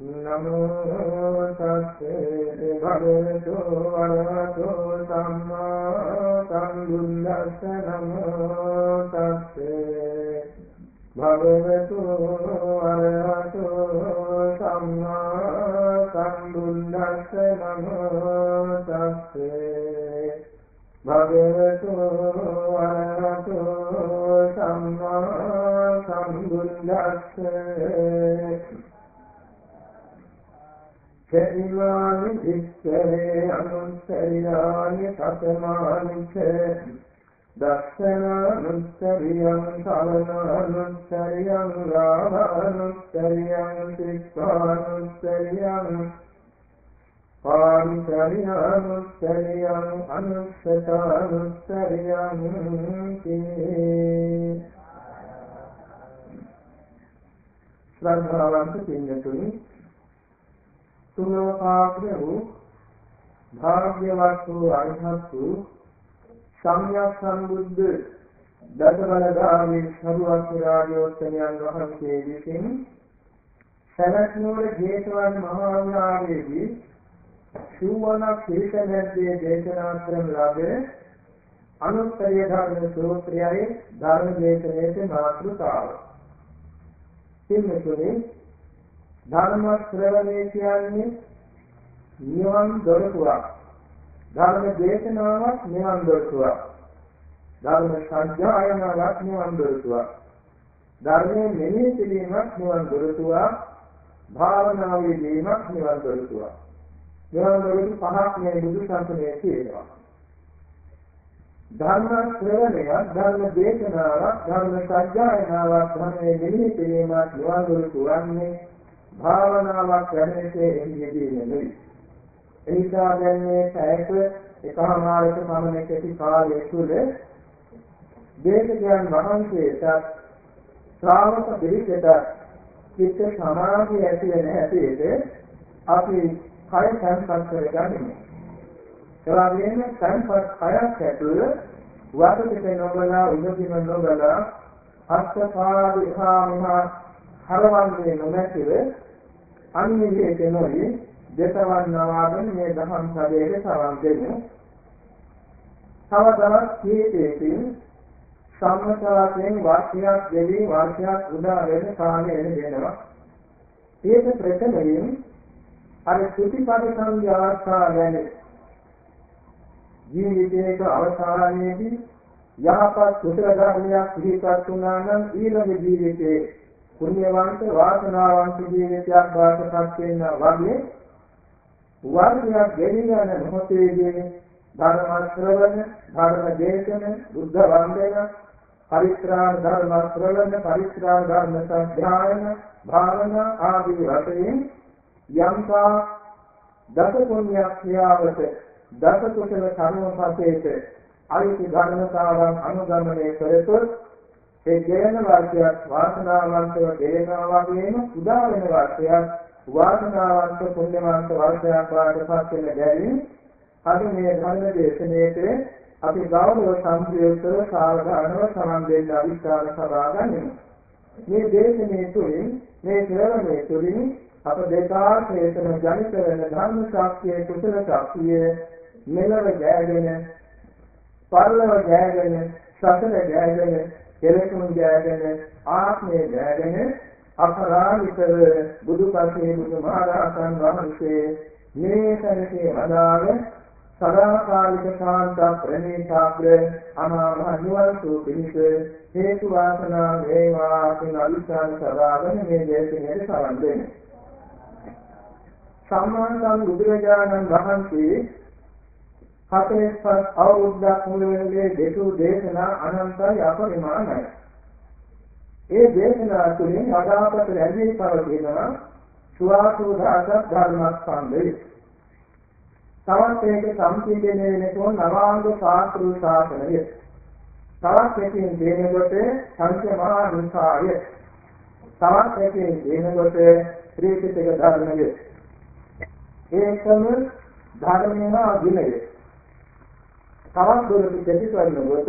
නමෝ තස්සේ භගවතු වරහතෝ සම්මා සම්බුද්දස්ස නමෝ තස්සේ භගවතු වරහතෝ සම්මා සම්බුද්දස්ස නමෝ තස්සේ භගවතු වරහතෝ සම්මා සම්බුද්දස්ස චරිවානි වික්ඛේ අනුස්සරියානි සතමානිච දස්සනානුස්සරියං සවනානුස්සරියං රාමානුස්සරියං සික්ඛානුස්සරියං පාරිචරියානුස්සරියං අනුස්සතානුස්සරියං ශ්‍රද්ධාවන්ත පින්තුනි සුලෝකාග්‍ර වූ භාග්‍යවත් වූ අරහත් වූ සම්්‍යක් සම්බුද්ධ දසබලගාමී සරුවත් රාජෝත්තමයන් වහන්සේ විසින් සවැත් නුවර ජේතවන මහා විහාරයේදී සූවනක් පිරිසමැද්දේ දේශනා කරන ලද අනුත්තරීය ධර්ම සූත්‍රයයි ධර්ම දේශනාවේ මාතෘකාව. සින්නතුනේ ධර්ම ශ්‍රවණය කියන්නේ නිවන් දොරටුවක්. ධර්ම දේශනාවක් නිවන් දොරටුවක්. ධර්ම සංඥායනාවක් නිවන් දොරටුවක්. ධර්මයේ මෙනෙහි කිරීමක් නිවන් දොරටුවක්. භාවනාවේ දීමක් නිවන් දොරටුවක්. නිවන් දොරටු පහක් මේ බුදු සසුනේ තියෙනවා. ධර්ම ශ්‍රවණය, ධර්ම දේශනාවක්, ධර්ම සංඥායනාවක්, ධර්මයේ මෙනෙහි කිරීමක් නිවන් දොරටුවක් වන්නේ භාවනාවක් වැඩිසේ එළියදී නෙමෙයි. එනිසා දැන් මේ පැයක එකමාරක පමණ කෙටි කාලය තුළ දේශකයන් වහන්සේට ශ්‍රාවක පිරිසට චිත්ත සමාධිය ඇති වෙන හැටියට අපි කය සංසත් කරගන්නේ. ඒ වගේම සංපත් කයක් ඇතුළ වතපිට නොබලා උදකින නොබලා අස්තපාද ඉහා මහා හරවන්නේ නොමැතිව අන්විතේ නොයි දෙසවන් නවාගෙන මේ දහම් සභාවේ සවන් දෙන්න. තව තවත් කීපයකින් සම්මතයෙන් වාක්‍යයක් දෙවි වාක්‍යයක් උදා වෙන කාලය එන දෙනවා. ඒක ප්‍රථමයෙන් අර සුතිපද සංඥාස්ථා ගැන ජීවිතයක අවසානයේදී යහපත් කුසල ධර්මයක් පිළිපත් වුණා නම් ඊළඟ ජීවිතයේ පුණ්‍යවන්ත වාසනාවන්ත ජීවිතයක් වාසපත් වෙනා වගේ වර්ණයක් ගෙනියන මොහොතේදී ධර්ම ශ්‍රවණ ධර්ම දේශන බුද්ධ වන්දන පරිත්‍රාණ ධර්ම ශ්‍රවණ පරිත්‍රාණ ධර්ම සත්‍යයන භාවනා ආදී වශයෙන් යම්කා දස පුණ්‍යක් ක්‍රියාවට දස කුසල කර්මපතේට අයිති ධර්මතාවන් අනුගමනය කරතොත් ඒ ජයන වාක්‍යයක් වාසනාවන්තව දෙනවා වගේම උදා වෙන වාක්‍යයක් වාසනාවන්ත පුණ්‍යවන්ත වාක්‍යයක් වාටපත් වෙන බැරි අද මේ ධර්ම දේශනාවේ අපි ගෞරව සම්ප්‍රයුක්තව සාවධානව සමන් දෙන්න අවිස්ථාන සබා ගන්නෙමු. මේ දේශනාවේ තුලින් මේ ශ්‍රවණයේ තුලින් අප දෙකාශේතන ජනිත වෙන ධර්ම ශාස්ත්‍රයේ කුසල ශාස්ත්‍රයේ මෙලව ජයගෙන පරලව ජයගෙන සසල ජයගෙන කෙලෙසුන් ජයගෙන ආත්මය ජයගෙන අපරාධිතව බුදුපසේ බුදුමහරහතන් වහන්සේ මේ තැනදී අදාළ සදාකාලික ශාන්ත ප්‍රණීතාග්‍ර අමාමහ නිවන් සූ පිණිස හේතු වාසනා වේවා කියන අවිස්ථාන සදාගෙන මේ දේශනාවේ සවන් දෙන්නේ. සම්මා සම්බුදුරජාණන් වහන්සේ හතේපත් අවුරුද්දක් මුළුල්ලේ දෙතු දේශනා අනන්තයි අපරිමාණයි. ඒ දේශනා තුළින් අදාපත රැඳී පවතිනවා සුවාසෝදාස ධර්මස්කන්ධය. තවත් ඒක සම්පීඩනය වෙනකොට නවාංග ශාස්ත්‍රීය ශාසනය. තවත් එකකින් දෙනකොට සංඛ්‍ය මහා නිකාය. තවත් එකකින් දෙනකොට ත්‍රිපිටක ධර්මය. ඒකම ධර්මයේ විනය. තවත් දුරට දෙවිවන්නකොට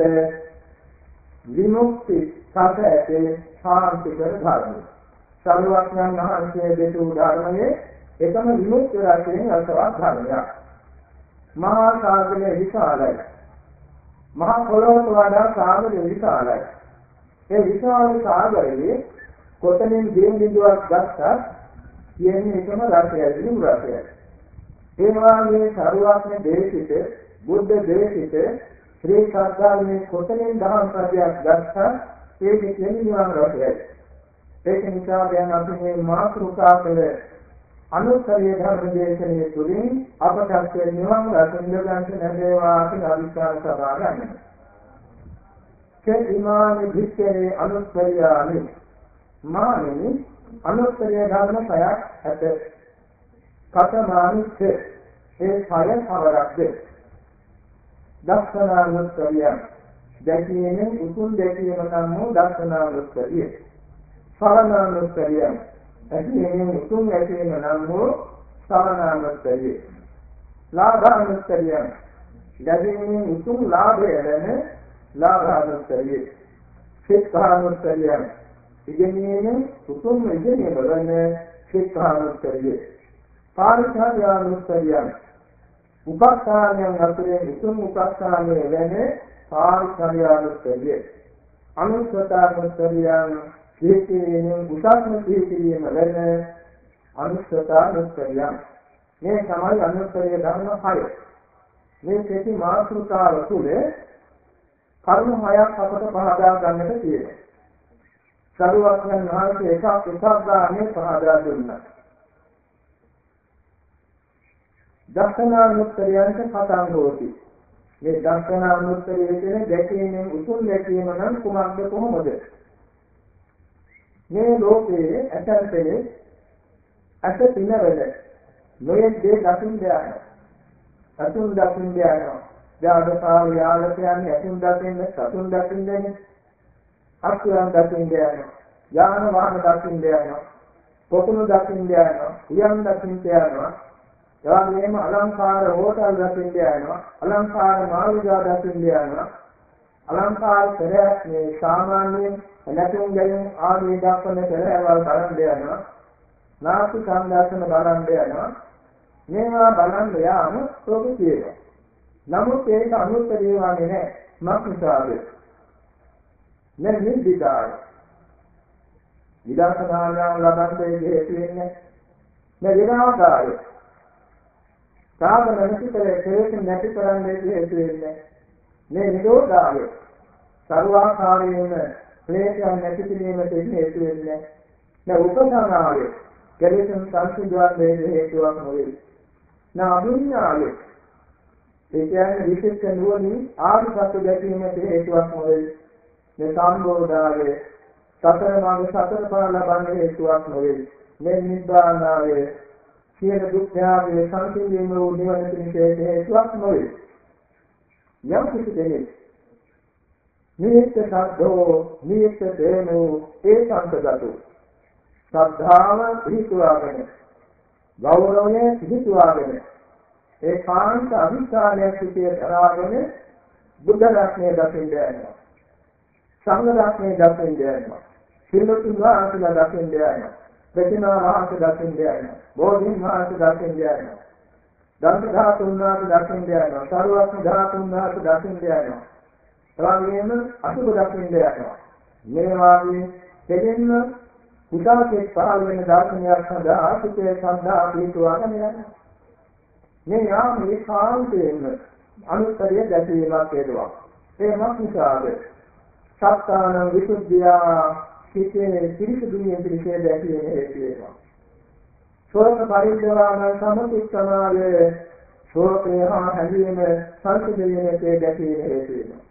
විමුක්ති සත ඇතේ ශාන්ති කර ධර්ම. සරුවක්ඥන් වහන්සේ දෙතු ධර්මයේ එකම විමුක්ති රාශියෙන් අසවත් ධර්මයක්. මහා සාගරය විශාලයි. මහා පොළොවට වඩා සාගරය විශාලයි. ඒ විශාල සාගරයේ කොතනින් දින බිඳුවක් ගත්තත් කියන්නේ එකම රසයයි විමුක්ති රසයයි. ඒ වාගේ සරුවක්ඥ දේශිත බුද්ධ දේශිත ශ්‍රී සත්‍යාවේ කොතනින් දහම් පදයක් ගත්තත් ඒක කියන්නේ නිවන් රසයයි. ඒක නිසා දැන් අපි මේ මාතෘකා කළ අනුත්තරීය ධර්ම දේශනාවේ තුලින් අපට නිවන් රස ඉඳගන්න ලැබේවා කියලා අවිස්කාර සබා ගන්නවා. කේ ඉමානි භික්ඛවේ අනුත්තරියානි මානෙනි අනුත්තරීය ධර්ම සයක් ඇත. කතමානිච්ච ඒ ඵල කවරක්ද? දස්සනානුත්තරිය දැකීමෙන් උතුම් දැකීම නම් වූ දස්සනානුත්තරිය. සරණානුත්තරිය ඇතිවෙන උතුම් ඇතිවෙන නම් වූ සරණානුත්තරිය ලාභානුත්තරිය ලැබෙන උතුම් ලාභය ලැබෙන ලාභානුත්තරිය ශික්ෂානුත්තරිය ඉගෙනීමෙන් උතුම් ඉගෙනීම වන ශික්ෂානුත්තරිය පාරිචාර්යානුත්තරිය උපස්ථානයන් අතරින් උතුම් උපස්ථානයේ වෙන පාරිචාර්යානුත්තරිය අනුස්සතානුත්තරියන් සිහිකිරීමෙන් උසස්ම සිහිකිරීම වෙන අනුස්සතානුස්සරියන් මේ තමයි අනුස්සරිය ධර්ම හය. මේ කෙටි මාතෘකාව තුළ කර්ම හයක් අපට පහදා ගන්නට තියෙනවා. සරුවක්යන් වහන්සේ එකක් එකක් ගානේ පහදා දුන්නා. දර්ශනානුත්තරියන්ට පතං හෝති මේ දර්ශනානුත්තරිය කියන්නේ දැකීමෙන් උතුම් දැකීම නම් කුමක්ද කොහොමද මේ ලෝකයේ ඇතන්තේ අත පිනවල නොයෙක් දේ දකින්න යනවා. සතුන් දකින්න යනවා. යාදපාව යාල කියන්නේ අතුන් දකින්න සතුන් දකින්නේ. අක්ෂරයන් දකින්න යනවා. යාන වාහන දකින්න යනවා. පොකුණු දකින්න යනවා. උයන් දකින්න යනවා. එවාගෙම අලංකාර හෝටල් දකින්න යනවා. අලංකාර මාළිගා දකින්න යනවා. අලංකාර පෙරයක් මේ සාමාන්‍යයෙන් නැතුම් ගැයුම් ආදී දක්වන පෙරහැරවල් බලන් යනවා. නාසි සංදර්ශන බලන් යනවා. මේවා බලන් යාම සෝක කියනවා. නමුත් ඒක අනුත්තරේ වන්නේ නැහැ. මක්නිසාද? නේ නිදිදාය. විදර්ශනාඥාන ලබන්නේ හේතු වෙන්නේ මේ විනාශාය. සාධන නැතිතරේ කෙලෙස් නැති කරන්නේ හේතු වෙන්නේ මේ නිරෝධාය. සර්වාකාරයෙන් ක්ලේශයන් නැති කිරීමට හේතු වෙන්නේ නැහැ. උපසංහාරය කෙලෙසුන් සංසිඳවන්නේ හේතුවක් නොවේ. නාභිඥාය ඒ කියන්නේ විශේෂ නුවණින් ආර්ය දැකීමට හේතුවක් නොවේ. මේ සම්බෝධාවේ සතර මාර්ග සතර ඵල ලබන්න හේතුවක් නොවේ. මේ නිබ්බානාවේ සියලු දුක් ත්‍යාගයේ සංසිඳීම වූ නිවන පිණිස හේතුවක් නොවේ. යම් කිසි කෙනෙක් නිත්‍ය සද්ධෝ නිත්‍ය දේනෝ ඒකාන්තගතෝ ශ්‍රද්ධාව පිහිටුවාගෙන ගෞරවය පිහිටුවාගෙන ඒකාන්ත අවිචාරය සිටිය දරාගෙන බුද්ධ රත්නය දකින්න යනවා. සංඝ රත්නය දකින්න යනවා. සිල්ලුතුන් වහන්සේලා දකින්න යනවා. ප්‍රතිමා වහන්සේ දකින්න යනවා බෝධීන් වහන්සේ දකින්න යනවා දන්ත ධාතුන් වහන්සේ දකින්න යනවා සරුවක්න ධාතුන් වහන්සේ දකින්න යනවා එවාගෙම අසුබ දකින්න යනවා. මේ වාගේ දෙදෙන්න කුසාකේ පහළ වෙන දර්ශනයක් සඳහා සිතේ සඳහා පිටුවාගෙන යනවා. මේ යාම ඒකාන්තයෙන්ම අනුත්තරිය දැකීමක් හේතුවක්. ඒ මක්නිසාද සත්තාන විසුද්ධිය සිතේ පිරිසුදුමිය පිළිසේ දැකීම හේතු වෙනවා. ශෝක පරිද්දවාන සමතික්‍රමාවේ ශෝකය හා හැඟීම සංසිඳීමේ දැකීම හේතු වෙනවා.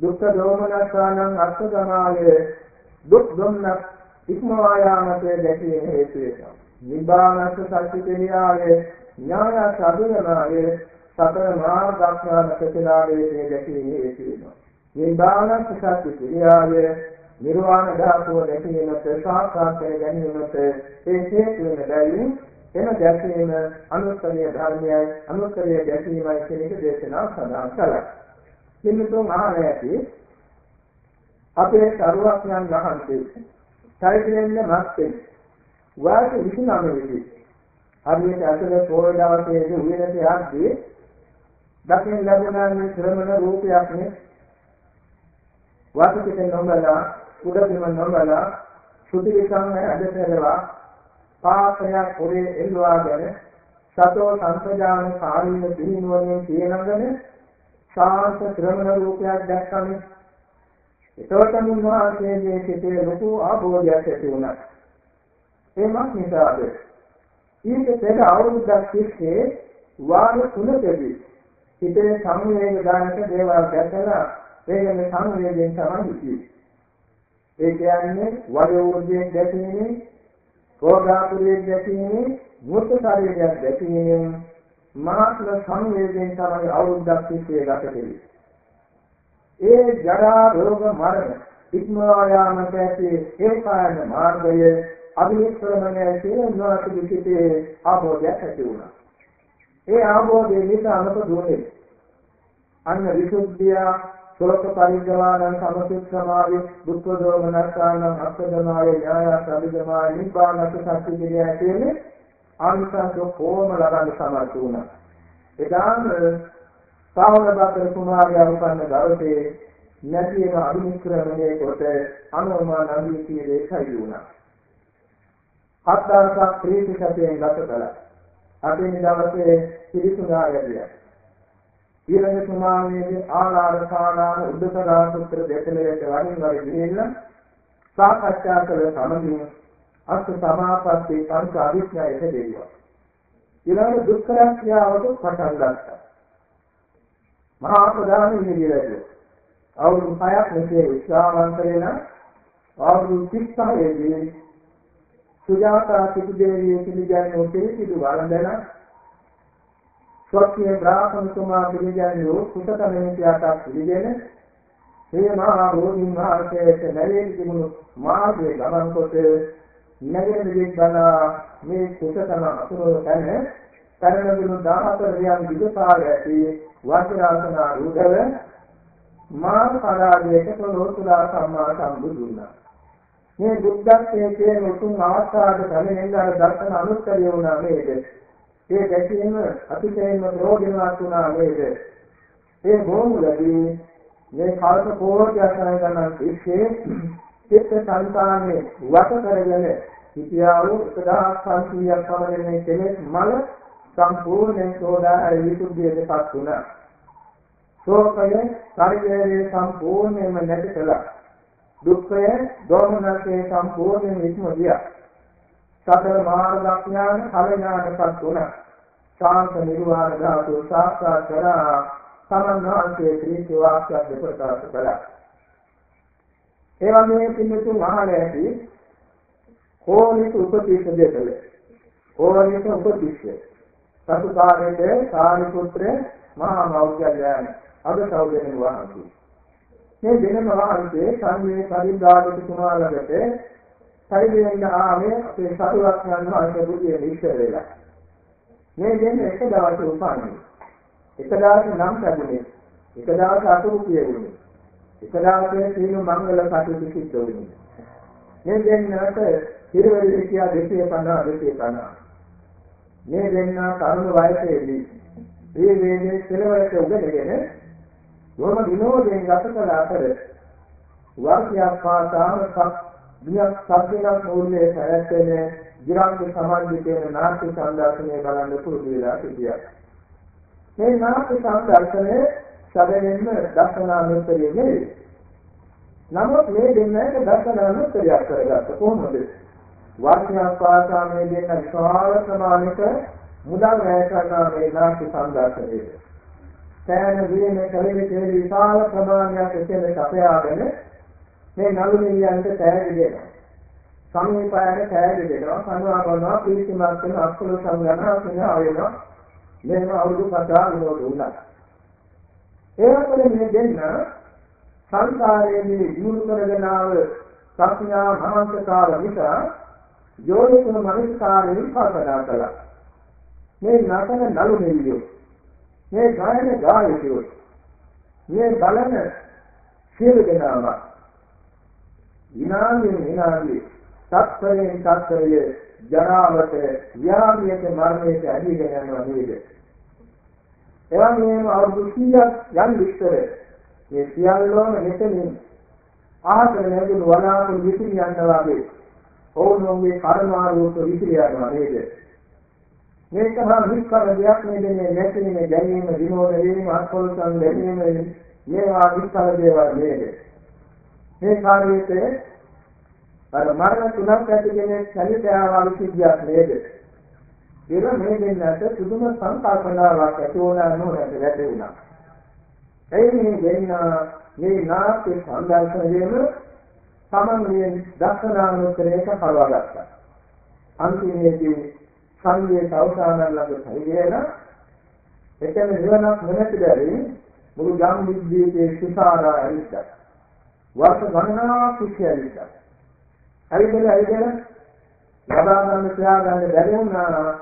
දුක්ඛ දෝමනස්සානං අත්ථගමාය දුක් දුන්න ඉක්මවා යාමතේ දැකීම හේතු වෙනවා. නිබ්බානස්ස සත්‍ය පිළියාවේ ඥාන සබුණාවේ සතර මහා දක්ෂාන ප්‍රතිලාභයේ දැකීම හේතු වෙනවා. නිබ්බානස්ස සත්‍ය පිළියාවේ නිර්වාණ ධාතුව දැකීමට සාක්ෂාත් කර ගැනීමට ඒ හේතු වෙන බැවින් එම දැකීම අනුත්තරීය ධර්මයයි අනුත්තරීය දැකීමයි කියන එක දේශනා සඳහන් කළා. පින්නතුන් අහලා ඇති අපේ සරුවක්යන් වහන්සේ චෛත්‍යයෙන්ද මැත්තේ වාස 29 විදි හරියට අසල පොය දවසේදී උයනට යද්දී දකින්න ලැබුණානේ ශ්‍රමණ රූපයක් නේ වාසිකෙන් නොබලා උඩින්ම නොබලා සුදි විසංගය අධතරවා පාපයක් පොරේ එල්වාගෙන සතෝ සංසජාන කාරීන දිනුවනේ කියනගෙන ශාන්ත ශ්‍රමණ රූපයක් දැක්කම එතකොට මුන්වහන්සේගේ සිතේ ලොකු ආභෝධයක් ඇති වුණා. එමත් නිසාද ඊට පෙර අවුරුද්දක් තිස්සේ වාර තුනකදී හිතේ සංවේග දානක දේවල් දැකලා ඒකෙන් සංවේගයෙන් තමයි හිතියේ. ඒ කියන්නේ වයෝවෘද්ධියෙන් දැකීමේ, රෝගාතුරයෙන් දැකීමේ, මෘත ශරීරයක් දැකීමෙන් මාත්‍ර සංවේගයෙන් තමයි අවුරුද්දක් තිස්සේ ගත කෙරේ. ඒ ජරා රෝග මරණ ඉක්මවා යාමට ඇති ඒකායන මාර්ගය අභිශ්‍රමණය කියන නාති විචිතේ ආභෝධයක් ඇති වුණා. ඒ ආභෝධය නිසා අනුප දුන්නේ අන්න විසුද්ධිය සෝත පරිග්‍රහණං සමසික්ඛමාවේ දුක්ඛ දෝමනස්සානං අත්ථදමාවේ ඥාය සම්බිදමාවේ නිබ්බානස සත්‍ය කියන කියන්නේ ආනිසංස කොහොම ලබන්න සමර්ථ වුණා. එදාම සාවනබතර කුමාරයා උපන්න දවසේ නැතිව අභිනිෂ්ක්‍රමණය කොට අනුමාන නන්දිතියේ දේශයි වුණා. හත් දවසක් ප්‍රීති සැපයෙන් ගත කළා. අදින දවසේ පිරිසුදා යදියා. ඊළඟ සමානයේදී ආලාර කාලාන උද්දකරා සූත්‍ර දෙකලයට වරින් වර ගිහිල්ලා සාකච්ඡා කළ සමගින් අස්ස සමාපatti පංච අවිඥායට දෙවිවා. ඊළඟ දුක්ඛ ක්‍රියාවට පටන් ගත්තා. මහා ප්‍රධාන ඉදිරියට අවුරුදු 6ක් මෙසේ විශ්වාසවන්ත වෙන අවුරුදු 36 දී සුජාතා සිටු දේවිය පිළිගන්නේ පිළිසිදු වළඳන ස්වකීය බ්‍රාහ්මණතුමා පිළිගන්නේ කුසතමෙනියට පිළිගෙන මේ මහා බෝධින් වහන්සේට නැරෙන්න තිබුණු මාර්ගයේ ගමන් කොට නැගෙන දෙවියන්ලා මේ කුසතම අසුර තැන කරන දුණු 14 රියන් විදපාර ඇති වාසිරාසන රූඩව මා කරාදයට පොළොතුරා සම්මා සම්බුදුනා මේ බුද්ධත්වයේ කියන උතුම් අවස්ථාවට පැමිණෙන්න දර්ශන අනුත්තරිය වුණා නේද ඒ දැකීම අතිශයින්ම ප්‍රයෝජනවත් වුණා නේද? ඒ බොමුලදී මේ කල්ප කෝටියක් ගණන් ඉස්සේ චිත්ත සංකානේ වට කරගෙන සිටියා වූ 1500ක් පමණ මේ කෙලෙස් මල සම්පූර්ණයෙන් සෝදා විසුද්ධියටපත් වුණා. ශෝකය ශරීරයේ සම්පූර්ණයෙන්ම නැති කළා. දුක්ඛය දෝමනසේ සම්පූර්ණයෙන් ඉක්ම ගියා. සතර මාර්ග ඥාන කලඥානපත් වුණා. ශාන්ත නිර්වාණ ධාතු සාක්ෂාත් කරා සමන්වාන්සේ ත්‍රිත්‍ය වාක්‍යයක් දෙපරකාශ කළා. ඒ වගේම පින්නතුන් අහල ඇති කෝලිත උපතිස්ස දෙකල. කෝලිත උපතිස්ස. සතුකාරයේ සාරිපුත්‍ර මහා මෞර්යයන් අද සෞදෙන වහන්සේ. මේ දෙනම වහන්සේ සංවේ පරිද්දාගත කුමාරලට පරිදෙන්න ආවේ අපේ සතුරක් යනවා බුදියේ ඉස්සර වෙලා. මේ දෙන්නේ එක දවසේ උපන්නේ. එක දවසේ නම් ලැබුණේ. එක දවසේ අතුරු කියුනේ. එක දවසේ සීල මංගල කටයුතු සිද්ධ වුණේ. මේ දෙන්නට පිරිවෙල විද්‍යා 250 250. මේ දෙන්න තරුණ වයසේදී මේ වේදේ කෙලවරට උගදගෙන යොම විනෝදයෙන් ගත කළ අතර වර්ෂයක් පාසාම දියක් සත්‍යයක් මූල්‍යයේ පැවැත්වෙන ගිරන්ති සමාජිතේ නාට්‍ය සංදර්ශනය බලන්න පුරුදු වෙලා සිටියා. මේ නාට්‍ය සංදර්ශනය සැබවින්ම දර්ශනානුත්තරිය නෙවෙයි. නමුත් මේ දෙන්නට දර්ශනානුත්තරියක් කරගත්ත කොහොමද? වාක්‍යයක් පාසා මේ දෙන්න විශාල ප්‍රමාණයක මුදල් වැය කරන මේ නාට්‍ය සංදර්ශනයේ. සෑම විදිහේ කලෙක තියෙන විශාල ප්‍රමාණයක් එතන සපයාගෙන මේ නළු නිලියන්ට තෑගි දෙනවා. සමීපයක තෑගි දෙනවා සංවා කරනවා ප්‍රීතිමත් වෙන අක්කල සංගණා සිනා වෙනවා මෙහෙම අවුරුදු කතා විනෝද වුණා. ඒකවල මේ දෙන්න සංසාරයේ දිනු කරගෙන ආව සත්‍යා මහන්සකාර නිසා යෝනිසන මනස්කාරයෙන් කල්පනා කළා. මේ නතන නළු නිලියෝ මේ ගායන ගායකයෝ මේ බලන සියලු දෙනාම විනාඩියෙන් විනාඩිය තත්පරයෙන් තත්පරය ජරාවට ව්‍යාධියට මරණයට ඇදීගෙන යනවා නේද? එවන් මේ අවුරුදු 100ක් යම් විස්තර මේ සියල්ලම මෙතනින් ආහතර නැගුණු වලාකුළු විසිරි යනවා වගේ ඔවුන්ගේ කර්මාරූප විසිරි යනවා නේද? මේක නම් විස්තර දෙයක් නෙදෙන්නේ නැතිනේ ගැනීම විනෝද වීම අත්පොල්සන් ගැනීම මේවා විස්තර දේවල් නේද? මේ කාර්යයේ අර මරණ තුනක් ඇති කෙනෙක් සැලසෑවල් සිද්ධියක් නේද? ඒක මේ දෙන්නට සුදුම සංකල්පනාවක් ඇති වුණා නෝනට වැටුණා. එයි මේ දෙන්න මේ නාට්‍ය සංදර්ශනයේම සමන්වියෙන් දක්ෂනානුකරේක හරවාගත්තා. අන්තිමේදී සංගීත අවසාන ළඟ පරිගේන එතන නිවනක් නොමැති බැරි මුළු ජම් විද්‍යාවේ සුසාරා ඇවිත්තා. වර්ෂ ගණනාවක් කුෂ්‍යයිත්තා. හරිදල හරිදල ලබා ගන්න තියා ගන්න බැරි වුණා.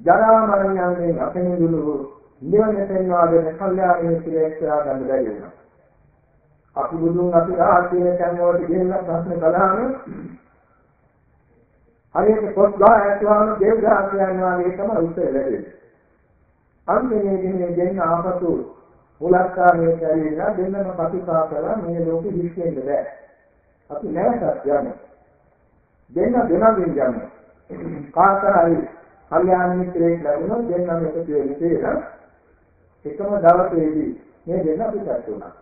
ජරා මරණයන්ගෙන් අපෙනුදුළු නිවන තෙන්වා දෙන කල්යාණී ශ්‍රේෂ්ඨා ගන්න බැරි වුණා. අපි බුදුන් අපි ආශ්‍රය කරන වලට ගෙන්න ප්‍රශ්න කළාම හරියට පොත් ගහ ඇතුවාම දෙව් ගහ කියනවා වගේ තමයි උත්තර ලැබෙන්නේ. අන්තිමේදී මේ දෙන්න ආපසු මුලස්කාරයේ කැරිලා දෙන්නම ප්‍රතිපා කරලා මේ ලෝකෙ හිස්ෙන්න බෑ. අපි නැවතත් යන්නේ. දෙන්න දෙනමින් යන්නේ. කාතරයි කල්යාණ මිත්‍රයෙක් ලැබුණොත් දෙන්නම එකතු වෙන්නේ කියලා එකම දවසේදී මේ දෙන්න පිටත් වුණා.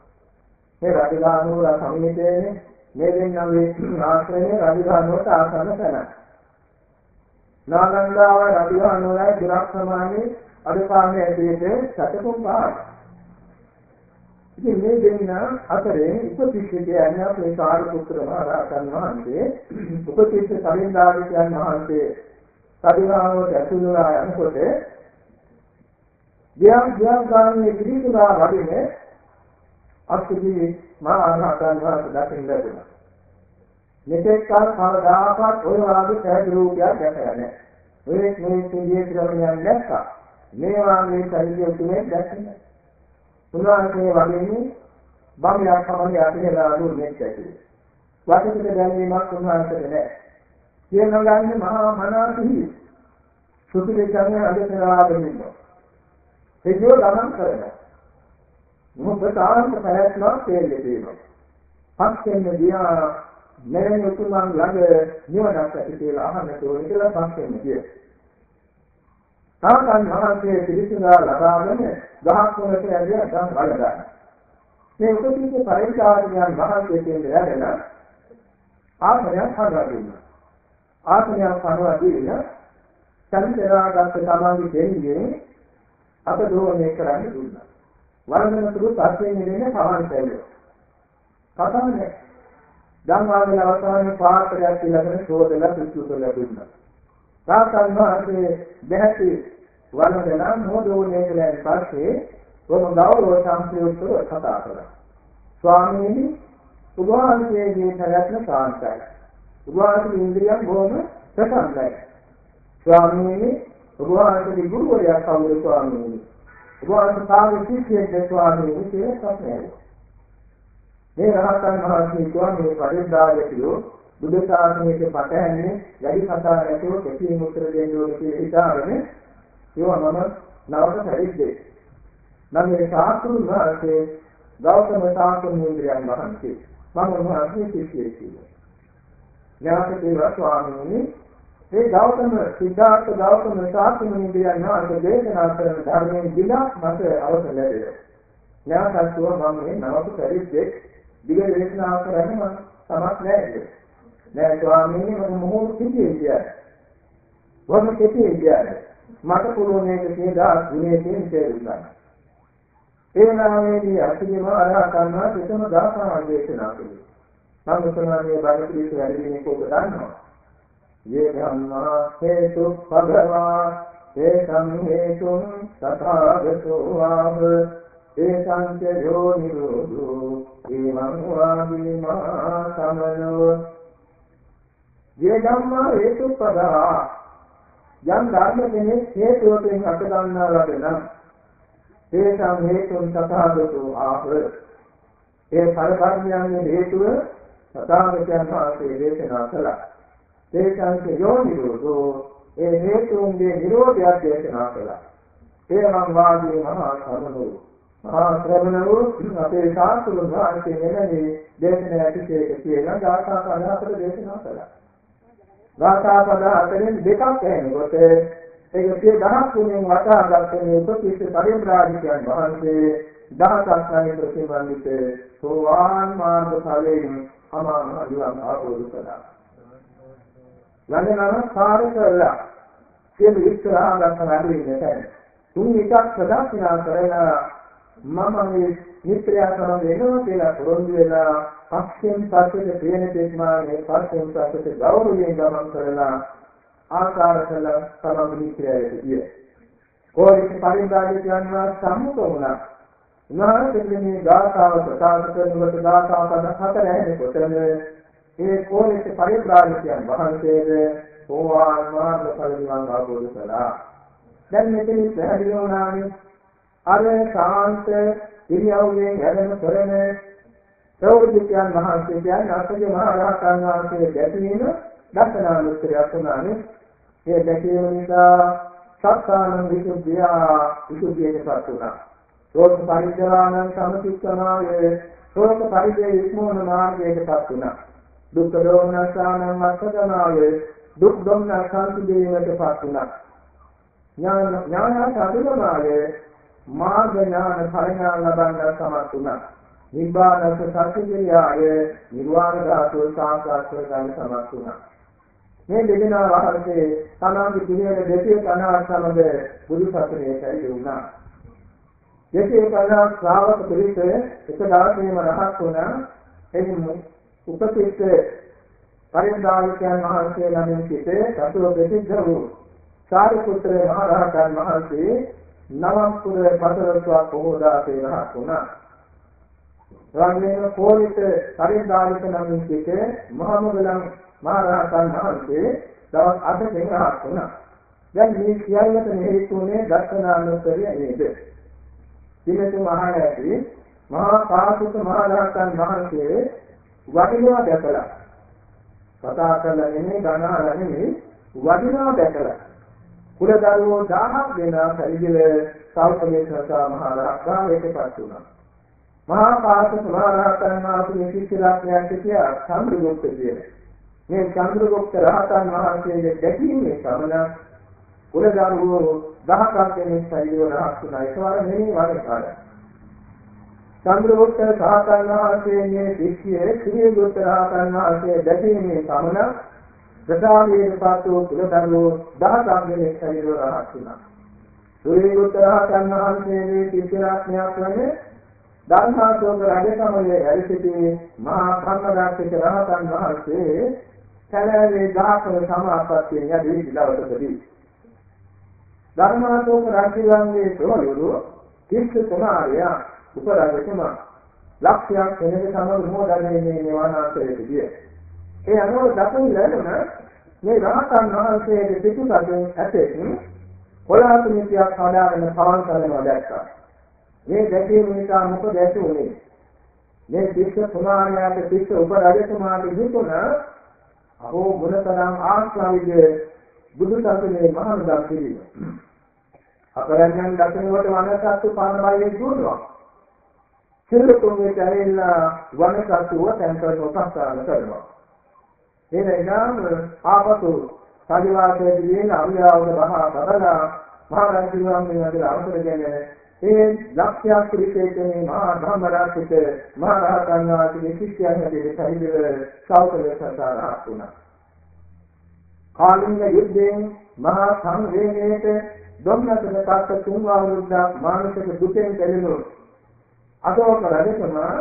මේ රජගහනුවර සමීපයේනේ මේ දෙන්නගේ ආශ්‍රමයේ රජගහනුවරට ආසන්න තැනයි. නාලන්දාව රජගහනුවරයි දුරක් ප්‍රමාණය අඩපාන්නේ ඇතුළේ සතකුම් පහක්. ඉතින් මේ දෙන්න අතරේ උපතිස්ස කියන්නේ අපේ සාරිපුත්‍ර මහ රහතන් වහන්සේ උපතිස්ස සමින්දාගේ කියන වහන්සේ රජගහනුවරට ඇතුළු වෙලා යනකොට ගියම් ගියම් ගානේ පිළිතුරා වදිනේ අත්දී මා අරහතන් වහන්සේ දකින්න ලැබුණා. මෙතෙක් කාල කවදාකවත් ඔය වාගේ පැහැදිලි රූපයක් දැකලා නැහැ. ඔය මේ සිංහයේ ක්‍රමයන් දැක්කා. මේ වාගේ ශරීරය තුනේ දැක්කේ. උන්වහන්සේ වගේම බම්යා කමනේ අතේලා දුන්නේ නැති. වටින දැනීමක් උන්වහන්සේට නැහැ. කියනවා ගන්නේ මහා මනාපී සුපිරි කියන්නේ අදතරාගෙන ඉන්නවා. ඒක ගමන් කරනවා. මොකද ආරම්භ පැවැත්මක් තේරෙන්නේ තියෙනවා. පස්යෙන් ගියා මෙරණ උතුමන් ළඟ නිවනක් ඇති කියලා අහන්නට ඕනේ කියලා පස්යෙන් ගියා. තාමන් මහන්සිය පිළිතුරා ලබාගෙන ගහක් වලට ඇවිල්ලා ගම් වල ගන්න. මේ උපතිස්සේ පරිචාරණයන් මහන්සිය කියන්නේ ඇරෙන ආත්මයක් හදලා දුන්නා. ආත්මයක් හදලා දීලා චන්දරාගත තමන්ගේ දෙන්නේ අප දෝණය කරන්න දුන්නා. වරදන තුරු සත්‍යයෙන් නෙමෙයි පවන්න බැහැ. කතාවේ ධම්මාවල අවසානයේ පාත්‍රයක් ඊළඟට ශෝධලා පිස්සුත ලැබුණා. සාතන් වහන්සේ දෙහැටි වරදන මොදෝනේ කියලා පස්සේ කොහොම ගෞරව සම්ප්‍රයුක්තව කතා කළා. ස්වාමීනි උභාන්තයේ පැවැත්ම සාන්තයි. උභාන්තයේ ඉන්ද්‍රියන් බොහොම ප්‍රසන්නයි. ස්වාමීනි උභාන්තයේ ගුරුවරයා කවුද ස්වාමීනි? උභාන්ත සාමි ශිෂ්‍යයෙක් ස්වාමීනි කියලා ප්‍රශ්නය. මේ රහතන් වහන්සේ කියන්නේ පරිද්දායකයෝ බුදු ශාසනයේ පටහැන්නේ වැඩි කතා නැතුව කෙටි උත්තර දෙන්න ඕනේ කියලා හිතාගෙන ඒවා මම නවක හැදිද්දේ. නම් මේ ශාස්ත්‍රුන් වහන්සේ ගෞතම සාසනේන්ද්‍රයන් වහන්සේ මම උන්වහන්සේ ශිෂ්‍යයෙක් කියලා. ඥාතිදේව ස්වාමීනි මේ ගෞතම සිද්ධාර්ථ ගෞතම සාසනේන්ද්‍රයන් වහන්සේ දේශනා කරන ධර්මයෙන් දිලා මට අවසර ලැබෙනවා. ඥාතත්ව මම මේ නවක පරිද්දෙක් දිග දේශනා කරන්න මම සමත් නැහැ. නෑ ස්වාමීනි මම මොහොත සිටියේ කියන්නේ. වම සිටියේ කියන්නේ. මට පුළුවන් මේක කියලා ගුණයෙන් තේරුණා. ඒ නාමයේදී අතිගම අරහතන්ව දෙතම දාසාවන් දේශනා කළේ. මම උසනාවේ බණ පිළිස වැඩිමිනේ කොහොමද දන්නවා. යේ ධම්මා හේතු භගවා ඒ සම්හේතුන් තථාගතෝ ආව ඒ සංකේයෝ නිරෝධෝ ඒවං වාදී මහා සමනෝ මේ ධම්මා හේතුපදා යම් ධර්ම කෙනෙක් හේතුවකින් අට ගන්නා ලබන ඒසම් හේතුන් තථාගතෝ ආහ ඒ පරිකර්මයන්ගේ හේතුව සතාවකයන් වහන්සේ දේශනා කළා. දේශාංශ යෝනිරෝධෝ ඒ හේතුන්ගේ නිරෝධය දේශනා කළා. ඒවං වාදී මහා සමනෝ මහා ශ්‍රමණෝ අපේ ශාස්ත්‍රුන් වහන්සේ මෙලදී දේශනා ඇතිසේක කියලා ගාථා පද හතර දේශනා කළා. ගාථා පද හතරෙන් දෙකක් ඇහෙනකොට ඒක සිය දහස් ගුණෙන් වටහාගත්ත මේ උපතිස්ස පරිබ්‍රාජිකයන් වහන්සේ දහසක් නැති ප්‍රතිමන්විත සෝවාන් මාර්ග ඵලයෙන් අමාන අදිවන් ආපෝදු කළා. ළඟනම කාර්ය කළා. සියලු ඉස්සරහා ගන්න වැඩි තුන් එකක් ප්‍රදර්ශනා කරලා මම මේ මිත්‍යා කරන වෙනවා කියලා පොරොන්දු වෙලා පස්යෙන් පස්සට ප්‍රේණ තෙස්මානේ පස්යෙන් පස්සට ගෞරවයෙන් ගමන් කරලා ආකාර කළ සමමිත්‍රයයට ගිය. කෝරිත පරිණාමය කියනවා සම්මුඛ වුණා. උන්වහන්සේ මේ ගාථාව ප්‍රකාශ කරනකොට ගාථා පද හතර ඇහෙනකොටම ඒ කෝරිත පරිණාමයන් වහන්සේද සෝවාන් මාර්ග ඵල නිවන් අවබෝධ කළා. දැන් මෙතන පැහැදිලි වුණානේ අර ශාන්ත ඉරියව්වෙන් වැඩම කරන ප්‍රවෘත්තියන් මහන්සිය කියන්නේ අසගේ මහ රහතන් වහන්සේ දැකීම දර්ශනානුත්තරයක් වුණානේ. ඒ දැකීම නිසා සත්‍යානන්ද විසුද්ධිය විසුද්ධියටපත් වුණා. රෝග පරිජානන සමතික්‍රමාවේ රෝග පරිජේ ඉක්මවන මාර්ගයටපත් වුණා. දුක්ඛ දෝමනසානං වස්සදනාවේ දුක් දුම්න සංසිදීමටපත් වුණා. ඥාන ඥාන සාධුමාගේ මාර්ග ඥාන පරිණාම ලබන්න සමත් වුණා. නිබ්බානස සත්‍යය නිර්වාණ ධාතුව සාක්ෂාත් කරගන්න සමත් වුණා. මේ දෙදෙනා වහන්සේ තනාගේ පිළිවෙල දෙසිය කනාර සමග බුදු සසුනේ පැවිදුණා. දෙසිය කනාර ශ්‍රාවක පිරිස එක දවසේම රහත් වුණා. එදින උපතිස්ස පරිණාමිකයන් වහන්සේ ළමින් සිට සතුව ප්‍රසිද්ධ වූ සාරිපුත්‍ර මහ රහතන් වහන්සේ නවම් පුර පතරස්වා පොහොදාසේ රහත් වුණා. රාමේන පොලිත පරිදාලික නම් සිටේ මහමුගලන් මහරහතන් වහන්සේ දවස් 8 රහත් වුණා. දැන් මේ සියල්ලට හේතුුනේ දර්ශනානුස්සරිය නේද? දිනතු මහණැති මහා පාසුක මහරහතන් වහන්සේ වටිනවා දැකලා කතා කරලා නෙමෙයි ගණහලා නෙමෙයි වටිනවා දැකලා කුලදරුවෝ 1000ක් දෙන පරිදිල සෞඛ්‍යමේශසා මහ රහතන්වහන්සේටපත් වුණා. මහා පාසක මහ රහතන් වහන්සේ ශිෂ්‍යරත්නයන් සිටියා චන්ද්‍රගුප්ත කියන. මේ චන්ද්‍රගුප්ත රහතන් වහන්සේගේ දැකීමේ සමන කුලදරුවෝ 1000ක් දෙනෙක් පරිදිල රහත් වුණා. ඒකවල නෙමෙයි වගේ කාලය. චන්ද්‍රගුප්ත රහතන් වහන්සේගේ ශිෂ්‍යයේ ශ්‍රීගුප්ත රහතන් වහන්සේ දැකීමේ සමන ප්‍රසාදයේ පාතෝ කුලදරුවෝ දහසක් දෙනෙක් ශරීරව රහත් වුණා. සුරීගුත් රහතන් වහන්සේගේ ශිෂ්‍යරත්නයක් වන්නේ ධර්මාශෝක රජකමලේ ඇති සිටි මහා ධම්මදාසික රහතන් වහන්සේ සැලැවේ දහකල සමාපත්තියෙන් යදී දවසකදී ධර්මාශෝක රජුගේ සෝළුරු කිස්ස කුමාරයා උපරාජතුමා ලක්ෂයක් කෙනෙක් සමග මොහොතේ මේ නිවනාසයට ගියේ ඒ අනුව දකුණු ලැබුණ මේ රහතන් වහන්සේගේ පිටුපසින් ඇතෙන් කොලාතුමිතියක් හදාගෙන පවන් කරනවා දැක්කා. මේ දැකීම නිසා මොකද ඇතුනේ? මේ ශිෂ්‍ය කුමාරයාට ශිෂ්‍ය උපරාජතුමාට හිතුණ අහෝ මොනතරම් ආස්වාවිද බුදු සසුනේ මහානදම් පිළිම. අපරණයන් දකිනකොට වනසත්තු පානබයියේ දුවනවා. සිල්ල තුන්ගේ ඇවිල්ලා වනසත්තුව තැන් කරන උපස්ථාන කරනවා. එන එනාම ආපසු සාදිවාසයේදී අවියාවක මහා බබලා මහා රජුන් මේ වගේ අවසරගෙන ඒ ලක්ෂ්‍ය ක්‍රිකේතේ මහා ධම්මරාජිත මහා රහතන් වහන්සේ ශිෂ්‍යයන් හැටියට සහිතව සෞඛ්‍ය සදාරහත් වුණා. කාලිංග යුද්ධයෙන් මහා සංවේගයට ධම්මතන තාක්ක තුන් අවුරුද්දක් මානසික දුකෙන් පෙළෙනු අශෝක රජතුමා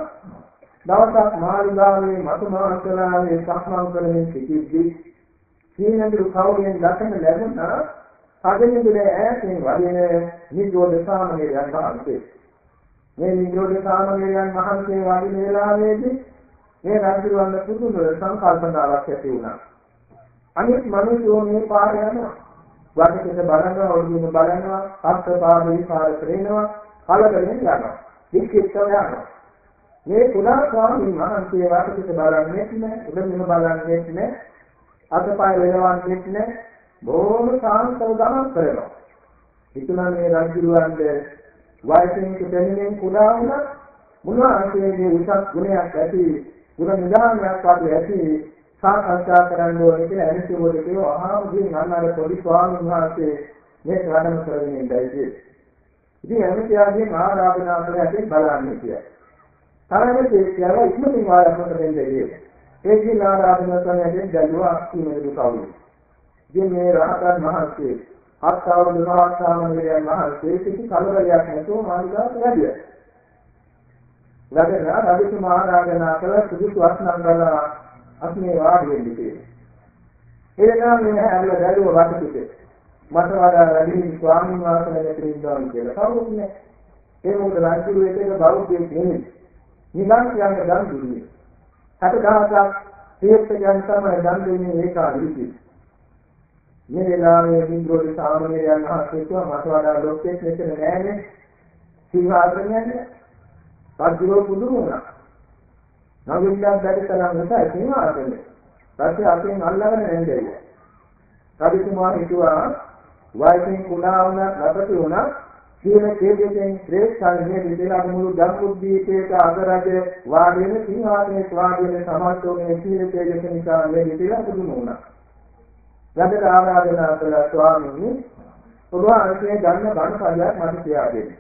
දවසක් මාළිගාවේ මතුමාන්තලාවේ සක්මන් කරමින් සිටිද්දී සීනඳුරු කවුරුන් දකින ලැබුණා අගනින්දුලේ ඈතින් වදින නිජෝද සාමණේරයන් වහන්සේ. මේ නිජෝද සාමණේරයන් වහන්සේ වදින වේලාවේදී මේ රජුවන්න පුදුම සංකල්පනාවක් ඇති වුණා. අනිත් මිනිස්සු මේ පාර යනවා. වර්ණකෙට බලනවා ඔළුවෙන් බලනවා හස්ත පාද විපාර ක්‍රේනවා කලබලෙන් යනවා වික්ෂිප්තව යනවා. මේ කුඩා ස්වාමීන් වහන්සේ වාසිත බලන්නේ නැහැ, උඩින්ම බලන්නේ නැහැ, අතපය වේවන්නේ නැහැ, බොහොම සාන්තව ගමන් කරනවා. හිතුණා මේ රජුරවන්ගේ වයසින් දෙන්නේ කුඩා වුණා මුලාන්තයේ උසස් ගුණයක් ඇති ගුණ නිදානයක් වගේ ඇති සාකච්ඡා කරන්න ඕනේ කියලා ඇනිසුවෝද කියනවා අහාම ගිහින් අන්න අර පොඩි ස්වාමීන් වහන්සේ මේ වැඩම කරගෙන ඉඳයි කියේ. ඉතින් ඇමතියාගෙන් ආරාධනා කළ හැටි බලන්න කියලා. තරමේ කියලා ඉක්මනින් ආරාධනා දෙන්න දෙන්නේ. ඒකේ ආරාධනා කරන හැටි දැලුවා කීමේ කවුරු. ඉතින් මේ රහතන් වහන්සේ හත් අවුරුදු සාමණේරයන් වහන්සේ කිසි කලබලයක් නැතුව මාළිගාවට වැඩියා. වැඩලා රජතුමා ආරාධනා කළ සුදුසු අස්නම් ගලා අස්නේ වාඩි වෙන්න කියලා. එදා මේ හැල්ල දැරුව වටපිටේ මට වඩා වැඩි ස්වාමීන් වහන්සේලා මෙතන ඉන්නවා කියලා කවුරුත් නැහැ. ඒ මොකද රාජ්‍යරු එකේ බෞද්ධයෙක් නෙමෙයි. නිලං කියන්නේ දන් දුන්නේ. 60000ක් තීර්ථ යන තමයි දන් දෙන්නේ ඒ කාලෙදී. මේ වෙලාවේ ඉන්ද්‍රෝලි සාමණේරයන් වහන්සේ කිව්වා මට වඩා ලොක්ෙක් මෙතන නෑනේ. සිංහාසනයනේ. රාජ්‍යරු පුදුම වුණා. නවීනයන් දැකලා නැහැ සිංහාසනේ. ඊපස්සේ අපෙන් අල්ලගෙන නැන්දේ. රජතුමා හිතුවා වයසින් කුණා වුණත් අපති වුණත් සීල තේජයෙන් ශ්‍රේෂ්ඨාන්නේ විදලා මුළු ධම්මුද්දීපේට අගරජ වාදීන සිංහාසනේ වාදීන සමාජෝගේ සීල තේජස නිසා මේ විදලා පුදුම වුණා. රජට ආරාධනා කළ ස්වාමීනි ඔබවහන්සේ ගන්න බණ පදයක් මට කියා දෙන්න.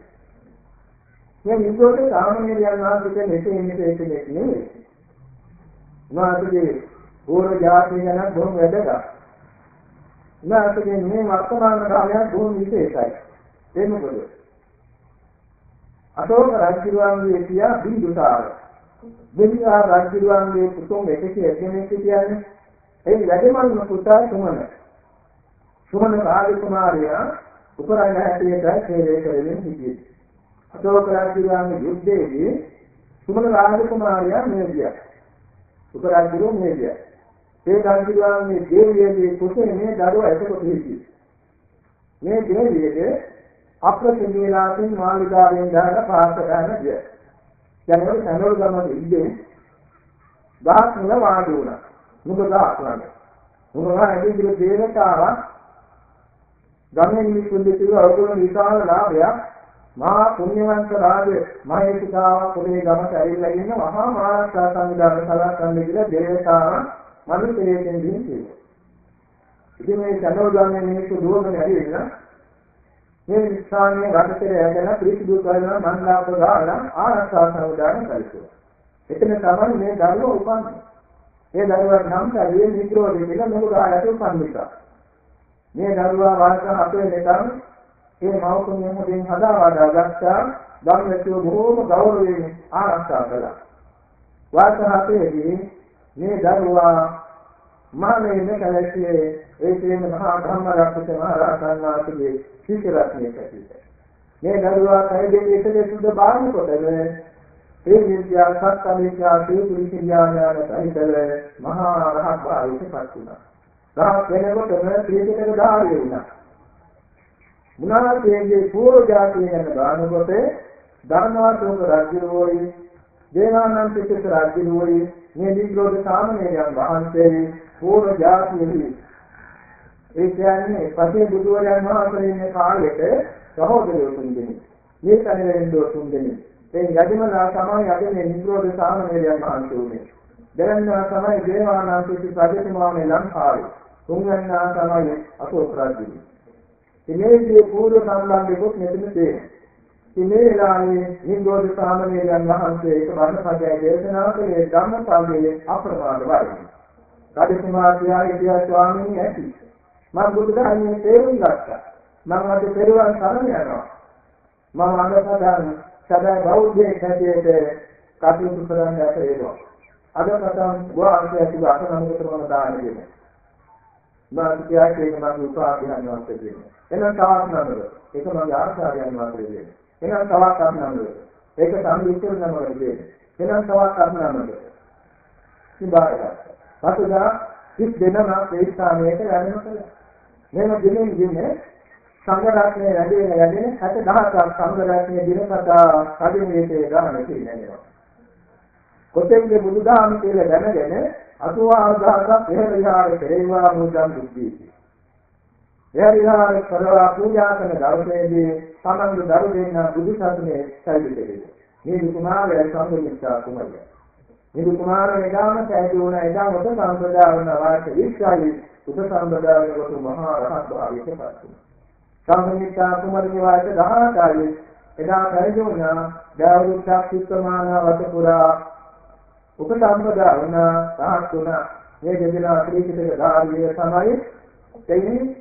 මේ විද්‍යාවේ සාමාන්‍යයන් වහන්සේ මෙසේ මෙසේ කෙනෙක් නෙවෙයි. උනාටගේ පූර්ව ජාතිය ගැන බොහොම වැදගත්. උනාටගේ මේ වර්තමාන කාලයක් බොහොම විශේෂයි. ඒ මොකද? අශෝක රජුගේ පියා බින්දුසාර. බින්දුසාර රජුගේ පුතුන් එකසේ කෙනෙක් කියන්නේ ඒ වැඩිමල්ම පුතා සුමන. සුමන රාජකුමාරයා උපරාණ හැටියට සේවය කරමින් සිටියේ. අශෝක රජුගේ යුද්ධයේදී සුමන රාජකුමාරයා මෙහෙය. උපරාජ්‍යෝ මෙහෙය. ඒ ගන්ධිවාමේ දේවියගේ කුසේ මේ දරුවා එතකොට හිටියේ. මේ දේවියගේ අප්‍රතිමේලාසින් මාළිගාවෙන් දාලා පාස ගන්න ගිය. දැන් ඔය සනෝල් ගමන ඉන්නේ ගහක් මුල වාඩි වුණා. මුග ගහක් වගේ. මුග ගහ ඇදී දේවතාවා ගමේ මිනිස්සුන් දෙවිව අවුරුදු විශාල ලාභයක් මහා පුණ්‍යවන්ත රාජ මහේතිකාව පොලේ ගමට ඇවිල්ලා ඉන්න මහා මහාරක්ෂා සංවිධාන සලකන්නේ කියලා දේවතාවා මනුස්සයෙක්ෙන් දින් කියනවා. ඉතින් මේ චනෝගාමී මිනිස්සු දුවගෙන ඇවිල්ලා මේ ස්ථානයේ රටතර ඇදලා පිරිසිදු කරලා මන්දාප ගාලා ආරක්ෂා සංවිධානය කළා. එතන තමයි මේ දරුවෝ උපන්නේ. මේ දරුවා නම් කරියේ මිත්‍රෝදේ කියලා මොකද ආයත උපන්නිකා. මේ දරුවා වාර්තා අපේ නෙතන් ඒ මෞතුමියම දෙන් හදා වඩා ගත්තා ධම්මචෝ බොහෝම ගෞරවයෙන් ආරක්ෂා කළා. වාර්තා අපේදී මේ දරුවා මානෙන්න කලකියේ ඒ කියන මහා ධම්මරක්ෂක මහ රහතන් වහන්සේගේ ශිෂ්‍ය රත්නයේ කැටියට. මේ දරුවා කයදී ඉතලේ සුද්ධ බාහිර කොටල ඒ විද්‍යා සත්කමිකා සීපුරිස ඥානයන සහිතව මහා රහත් භාවයට පත් වුණා. රහත් වෙනකොටම ත්‍රිපිටක ධාරී වුණා. මුනාතේගේ පූර්ව ජාතිය යන ගානකොට ධර්මවාසෝක රජුෝයි දේවානන්ද පිටික රජුෝයි මේ නිරෝධ සාමණේරයන් වහන්සේ පූර්ව ජාතියෙහි ඒ කියන්නේ පසේ බුදුරජාණන් වහන්සේ ඉන්න කාලෙට සහෝදරයෝ තුන්දෙනෙක් මේ තනියෙන් තුන්දෙනෙක් ඒ යදිමලා තමයි අද මේ නිරෝධ සාමණේරයන් වහන්සේ උනේ. දෙවන්නා තමයි දේවානන්ද රජතුමාගේ ලංකාවේ. තුන්වන්නා තමයි අශෝක රජු ඉමේදී පූර්ව සම්බන්ධෙකුත් මෙතන තියෙනවා. ඉන්නේ වෙලාවේ නිග්‍රෝධ සාමණේරයන් වහන්සේ ඒක වර්ණපදය දේශනා කළේ ධම්මපදයේ අප්‍රමාද වර්ගය. රජතුමා කියා හිටියා ස්වාමීන් ඇති. මම බුදු දහමේ තේරුම් ගත්තා. මම අද පෙරවන් සරණ යනවා. මම අඟසදාන සදා බෞද්ධයෙක් හැටියට කටයුතු කරන්න ඇතේනවා. අද පටන් ගෝවාන්සේ ඇති අසනමකට මම දාන දෙනවා. මම කියා කියන මම උපාධියන් වාස්තේ දෙනවා. එනවා තවත් නමර. ඒක මගේ ආශාවෙන් වාස්තේ දෙනවා. එහෙනම් තවත් අර්ථනමද. ඒක සම්විච්ඡේද නමකට දෙන්නේ. එහෙනම් තවත් අර්ථනමද. සිබාරක. පසුදා කිස් දෙනම ඒ ස්ථානයට යන්නම කළා. මේව දිනෙන් දිනේ සංඝ රත්නයේ වැඩි වෙන වැඩි වෙන 60000ක් සංඝ රත්නයේ දිනපතා කඩිනේතේ ගමන කියනවා. කොතෙන්ද බුදුදහම කියලා දැනගෙන අසුවාදාසක් එහෙම විහාර කෙරේවා මුදන් බුද්ධිති. එහා විහාර කරලා පූජා කරන දවසේදී තමන්ගේ දරු දෙන්න බුදු සසුනේ සැලසෙන්නේ. මේ කුමාරයා සම්පූර්ණිකා කුමාරයා. මේ කුමාරයා එදාම සැදී වුණ. එදාම ඔබ සම්ප්‍රදාය වන වාක්‍ය විශ්වාසී උප සම්ප්‍රදාය කොට මහා රහත් භාවයට පත් වුණා. සම්පූර්ණිකා කුමාරගේ වාක්‍ය 18 එදා පැවිදි වුණා. දවුරුද්දක් සිත්තමාන වත පුරා උපසම්පදා වුණා. සාහත් වුණා. මේ දෙදෙනා ත්‍රිපිටක ධාර්මිය තමයි එන්නේ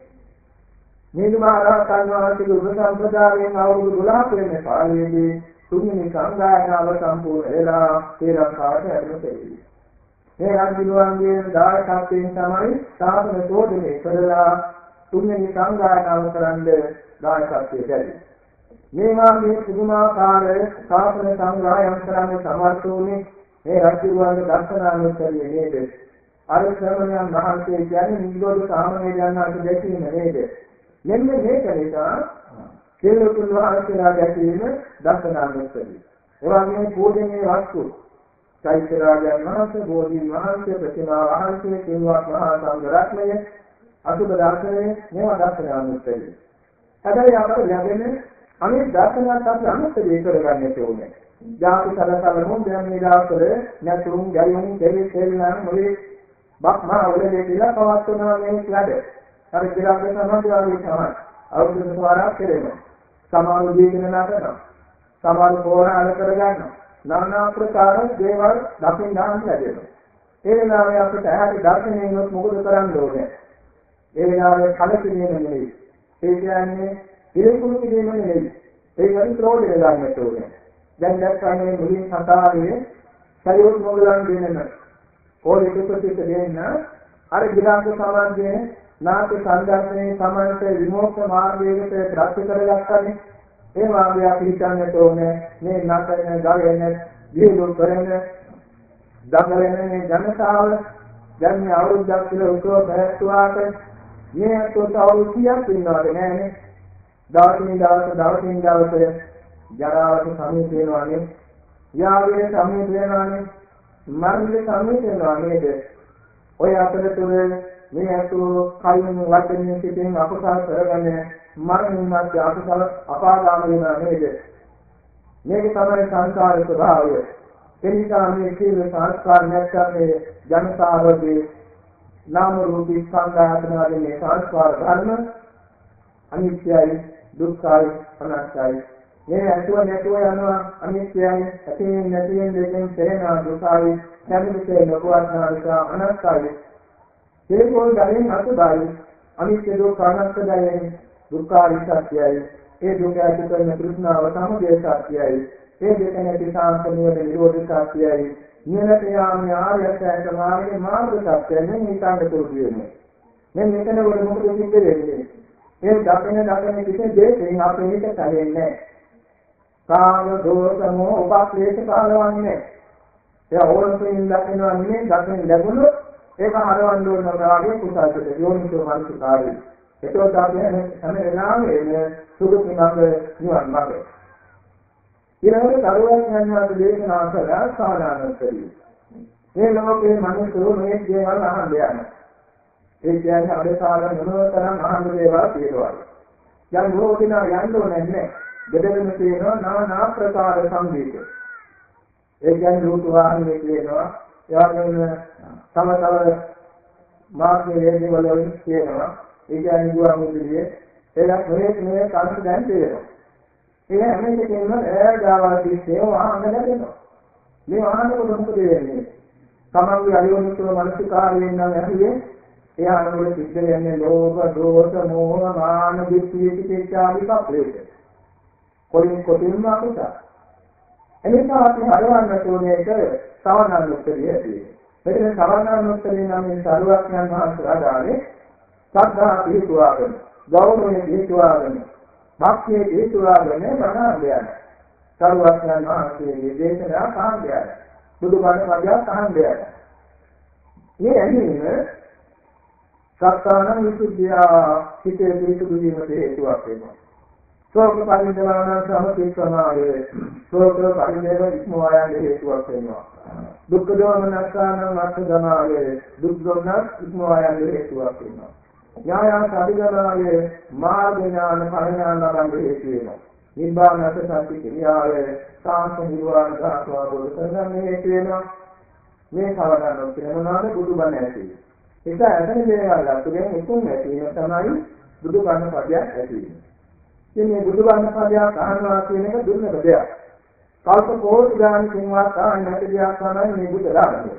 මේ මහරහතන් වහන්සේගේ උපසම්පදායෙන් අවුරුදු 12ක වෙන කාලයේදී තුන්වෙනි සංගායනාව සම්පූර්ණ වෙලා ශ්‍රී ලංකාවට ඇතුළත් වෙයි. මේ රාජිනුවන්ගේ දායකත්වයෙන් තමයි සාසන සෝදනය කරලා තුන්වෙනි සංගායනාව කරන්න දායකත්වයේ දැරි. මේ වාගේ පුදුමාකාර සාසන සංග්‍රහයන් කරන්න සමර්ථ වුණේ මේ රජුගේ දර්ශනානුස්සරිය නේද? අර ශ්‍රමණයන් වහන්සේ කියන්නේ නිරෝධ සාමණේරයන් වහන්සේ දැකීම නේද? මෙන්න මේක නිසා කෙලෙකුන් වහන්සේලා දැකීම දර්ශනානුස්සරිය. ඒ වගේම පූජනීය වස්තු චෛත්‍යරාජයන් වහන්සේ, බෝධීන් වහන්සේ, ප්‍රතිමා වහන්සේ, සිල්වත් මහා සංඝ රත්නය, අසුබ දර්ශනය මේවා දර්ශනානුස්සරිය. හැබැයි අපට ලැබෙන අනේ දර්ශනයත් අපි අනුස්සතිය කරගන්නට ඕනේ. ජාති සලසල මොන් දැන් මේ දවස්වල නැතුම් ගැයුම් දෙවි දෙවියන් මොලේ බක්මා වලේ කියලා පවත්වනවා මේ වැඩ. අර ගිරාග සමාධිවාදී තමයි. අවුරුදු සවාරක් කෙරෙනවා. සමාන ජීවිතන නටනවා. සමාන පෝරාල කරගන්නවා. নানা ප්‍රකාර දේවල් දකින්න දාන්න ලැබෙනවා. ඒ වෙලාවේ අපිට ඇහැට දර්ශනයෙන් මොකද කරන්න ඕනේ? ඒ වෙලාවේ කලකිරීම නෙවෙයි. ඒ කියන්නේ පිළිකුල් කිරීම නෙවෙයි. ඒ වගේ ක්‍රෝධය ගන්නට ඕනේ. දැන් දැක්කන්නේ මුලින් කතාවේ සරියොත් මොගලන් දෙන්නන. ඕලෙක ප්‍රතිත දෙන්න අර ගිලාක සමාජයේ නාට්‍ය සංදර්ශනයේ සමානත විමුක්ත මාර්ගයකට ප්‍රාප්ත කරගත්තනේ. ඒ වාගේ අපි හිතන්නට ඕනේ මේ නටන ගායන විහිළු කරන දඟලන මේ ජනතාව. දැන් මේ අවුරුද්දක් කියලා උත්සව පැවැත්වුවාට මේ අතට අවුරුදු 30ක් ඉන්නවද? නෑනේ. දවසින් දවස දවසින් දවස ජරාවට සමීප වෙනවානේ ව්‍යාධිය සමීප වෙනවානේ මරණය සමීප වෙනවා නේද? ඔය අතරතුර මේ අතු කයින් වචනින් සිටින් අකුසල කරගෙන මරණින් මැද අකුසල අපාගාම වෙනවා නේද? මේක තමයි සංසාර ස්වභාවය. එනිසා මේ සීල සංස්කාර නැත්නම් මේ ජනතාවගේ නාම රූපී සංඝාතනාවේ මේ සංස්කාර ධර්ම අනිත්‍යයි දුක්ඛයි අනාත්මයි. මේ ඇතුව නැතුව යනවා අනිත්‍යයි ඇතින් නැතිෙන් දෙකෙන් තේනවා දුකයි නැතිසේ නොකවත්නා නිසා අනාත්මයි. ඒකෝල් ගලෙන් අසුබයි අනිත්‍ය දුක්ඛ අනාත්මයි දුක්ඛයි සත්‍යයි ඒ දුක ඇති කරන කෘෂ්ණාව සමුදය සත්‍යයි ඒ දෙක නැති සාන්තනිය නිරෝධ සත්‍යයි නියලට යාම ආර්යසත්‍ය මාර්ගයේ මාර්ග සත්‍යයි. මේ හිතන්න පුරුදු වෙන්නේ. මෙන්න මෙතන වල මොකද සිද්ධ වෙන්නේ? මේ දකින දකින කිසි දෙයකින් අපේ හිත කැරෙන්නේ කාම දෝෂ මොහ උපක්ලේශ කාලවන්නේ ඒ ඕනකින් දකිනවා නෙමෙයි දකින ලැබුණොත් ඒක හරවන්න ඕන වාගේ කුසල්ට යෝනිසෝ මනසිකාරී ඒකෝ තමයි හැම වෙලාවෙම සුදු පිනඟ නිවන් මාර්ගය ඊළඟට කරුවන් යනවා දේශනා කළා සාධාරණ මේ ලෝකේ මිනිස්සු මේ දේවල් අහන්න යනවා ඒ කියන්නේ අදසාර මොනතරම් අහන්න දේවල් තියෙනවා. යම් මොහොතින යන්න ඕනේ නැහැ. දෙදෙනෙම තියෙනවා নানা ආකාර සංගීත. ඒ කියන්නේ රූප වාහනේ තියෙනවා. එයාගෙන තම තව මාර්ගයේ දේවල් වලින් තියෙනවා. ඒ කියන්නේ ගුවන් මුදුලියේ ඒක මේ මේ කන්ට දැන් තියෙනවා. ඒ හැම එකකින්ම ඈ ගාවාතිස්සේ වාහන ලැබෙනවා. මේ වාහන කොට මොකද වෙන්නේ? තමන්ගේ අරියොනිකව මානසිකාරයෙන් නම් ඇහිවේ ඒ අනුවල සිද්ධ වෙන්නේ ලෝභ, දෝෂ, මෝහ, මාන, දිට්ඨිය පිටේචාලි කප්පේට. කොලින් කොටින්ම අකුසල. එනිසා අපි හරවන්න ඕනේ එක සවනනුත්තරිය ඇති. මෙතන සවනනුත්තරිය නම් මේ සරුවක්යන් වහන්සේලා දානේ සද්ධා පිහිටුවාගෙන, ගෞරවය පිහිටුවාගෙන, භක්තිය පිහිටුවාගෙන මනාවයන්. සරුවක්යන් වහන්සේගේ දේශනා කාණ්ඩයයි. බුදුබණ වගේ කාණ්ඩයයි. මේ ඇහිීම සත්තාන විසුද්ධිය හිතේ පිසුදු වීමට හේතුවක් වෙනවා. ශෝක පරිදේවාන සමතික්‍රමාවේ ශෝක පරිදේව ඉක්මවා යන්නේ හේතුවක් වෙනවා. දුක්ඛ දෝමනස්සාන මාර්ගදමාවේ දුක් දෝමනස් ඉක්මවා යන්නේ හේතුවක් වෙනවා. ඥායං අධිගමනාවේ මාර්ග ඥාන පරිඥාන ලබන්නේ හේතු වෙනවා. නිබ්බානස සත්‍ය ක්‍රියාවේ සාන්ත නිර්වාණ ධාතුව කරගන්න හේතු වෙනවා. මේ කවදාවත් කියනවාද බුදුබණ ඇති. ඒක ඇතන දේවල් අතුරෙන් එතුන් ඇති වෙන තමයි බුදුබණ පදයක් ඇති වෙන්නේ. ඉතින් මේ බුදුබණ පදයක් අහනවා කියන එක දුර්ලභ දෙයක්. කල්ප කෝටි ගාන කින්වත් ආන්නට දෙයක් තමයි මේ බුද්ධ ධර්මය.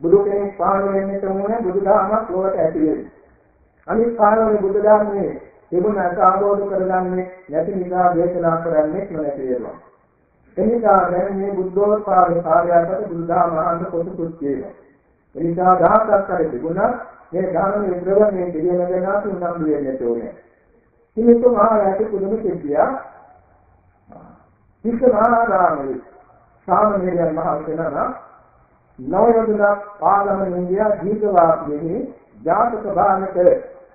බුදු කෙනෙක් පහළ වෙන්නට ඕනේ බුදු දහමක් ලොවට ඇති වෙන්නේ. අනිත් කාලවල බුදු ධර්මයේ තිබුණ අසාවෝධ කරගන්නේ නැති නිසා දේශනා කරන්නේ නැති වෙනවා. එනිසා දැන් මේ බුද්ධෝත්පාද කාර්යයට බුද්ධ මහන්ස කොටුකුත් කියනවා. එනිසා දහසක් කර තිබුණා මේ ධර්මයේ ප්‍රවණයේ පිළිවෙල ගැන තුන්නම් වෙන්නට ඕනේ. සිනිතු මහරජා කුදුම සිද්ධියා විශ්වනාරාමයේ සාමණේරයන් මහන්සේලා නවයදුන පාලම ඉන්දියා දීර්ඝවාක්‍යයේ ජාතක භානක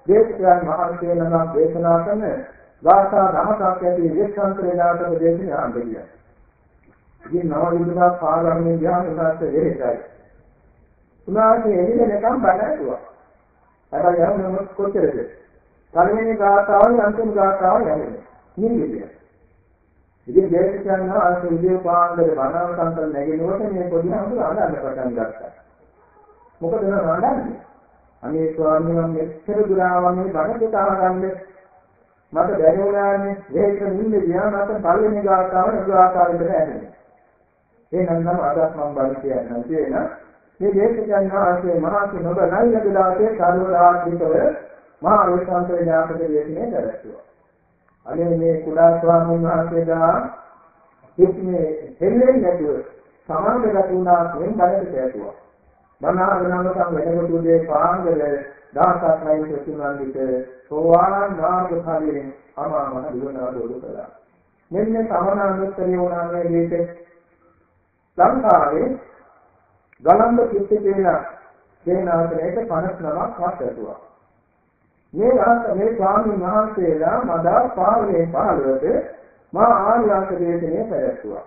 දේශකයන් මහන්සේලා දේශනා කරන වාසා දහසක් ඇති විශ්වාන්තරේ ජාතක දේශනා ආරම්භ ඉතින් නවයදුන පාලම ඉන්දියා උදාස ඒකයි. උනාසේ එළිලකම් බලනවා. හැබැයි යන්නේ කොච්චරද? පළවෙනි ගාථාවයි අන්තිම ගාථාවයි යන්නේ. නිවිදිය. ඉතින් දේශකයන් ආශ්‍රය විදේ පාන්දර බණාව සංකල්ප නැගෙනකොට මේ පොඩි හඳු අඬන්න පටන් ගත්තා. මොකද නෝ අඬන්නේ? අනේ ස්වාමීන් වහන්සේ මෙච්චර දුරාවන්නේ බණ දෙක අහගන්න මට බැරි වුණානේ ඒක නිින්ද ගියා මට පළවෙනි ගාථාව නුඹ ආකාරයට ඇහෙන්නේ. ඒ නම් නම් අදත් මම බණ කියන්නම් කියන මේ දේශකයන් ආශ්‍රය මහා සුනබ නයිලදලාතේ සාරවලාත්මිකව මහා රෝෂාන්තර ඥාපක දේශනේ කරස්තුවා. අනේ මේ කුඩා ස්වාමීන් වහන්සේලා කිසිමේ දෙන්නේ නැතුව සමානගත වුණා කියන බණට ඇතුවා. මනාවනමකම් වෙනකොට උදේ පාන්දර දහසක් නයින් සතුනන් විට සෝවාන් මාර්ග ඵලයෙන් අමාමහ දිවනා දොඩ කළා. මෙන්න සමනානුත්තරය වුණා මේ දෙයට ලංකාවේ ගලන්ද කිත්ති කියන සේනාසනයේ 59ක් වත් ඇතුවා. මේ රහත මේ ස්වාමීන් වහන්සේලා මදා පාරේ පහළවට මා ආර්යංක දේශනේ පැවැත්තුවා.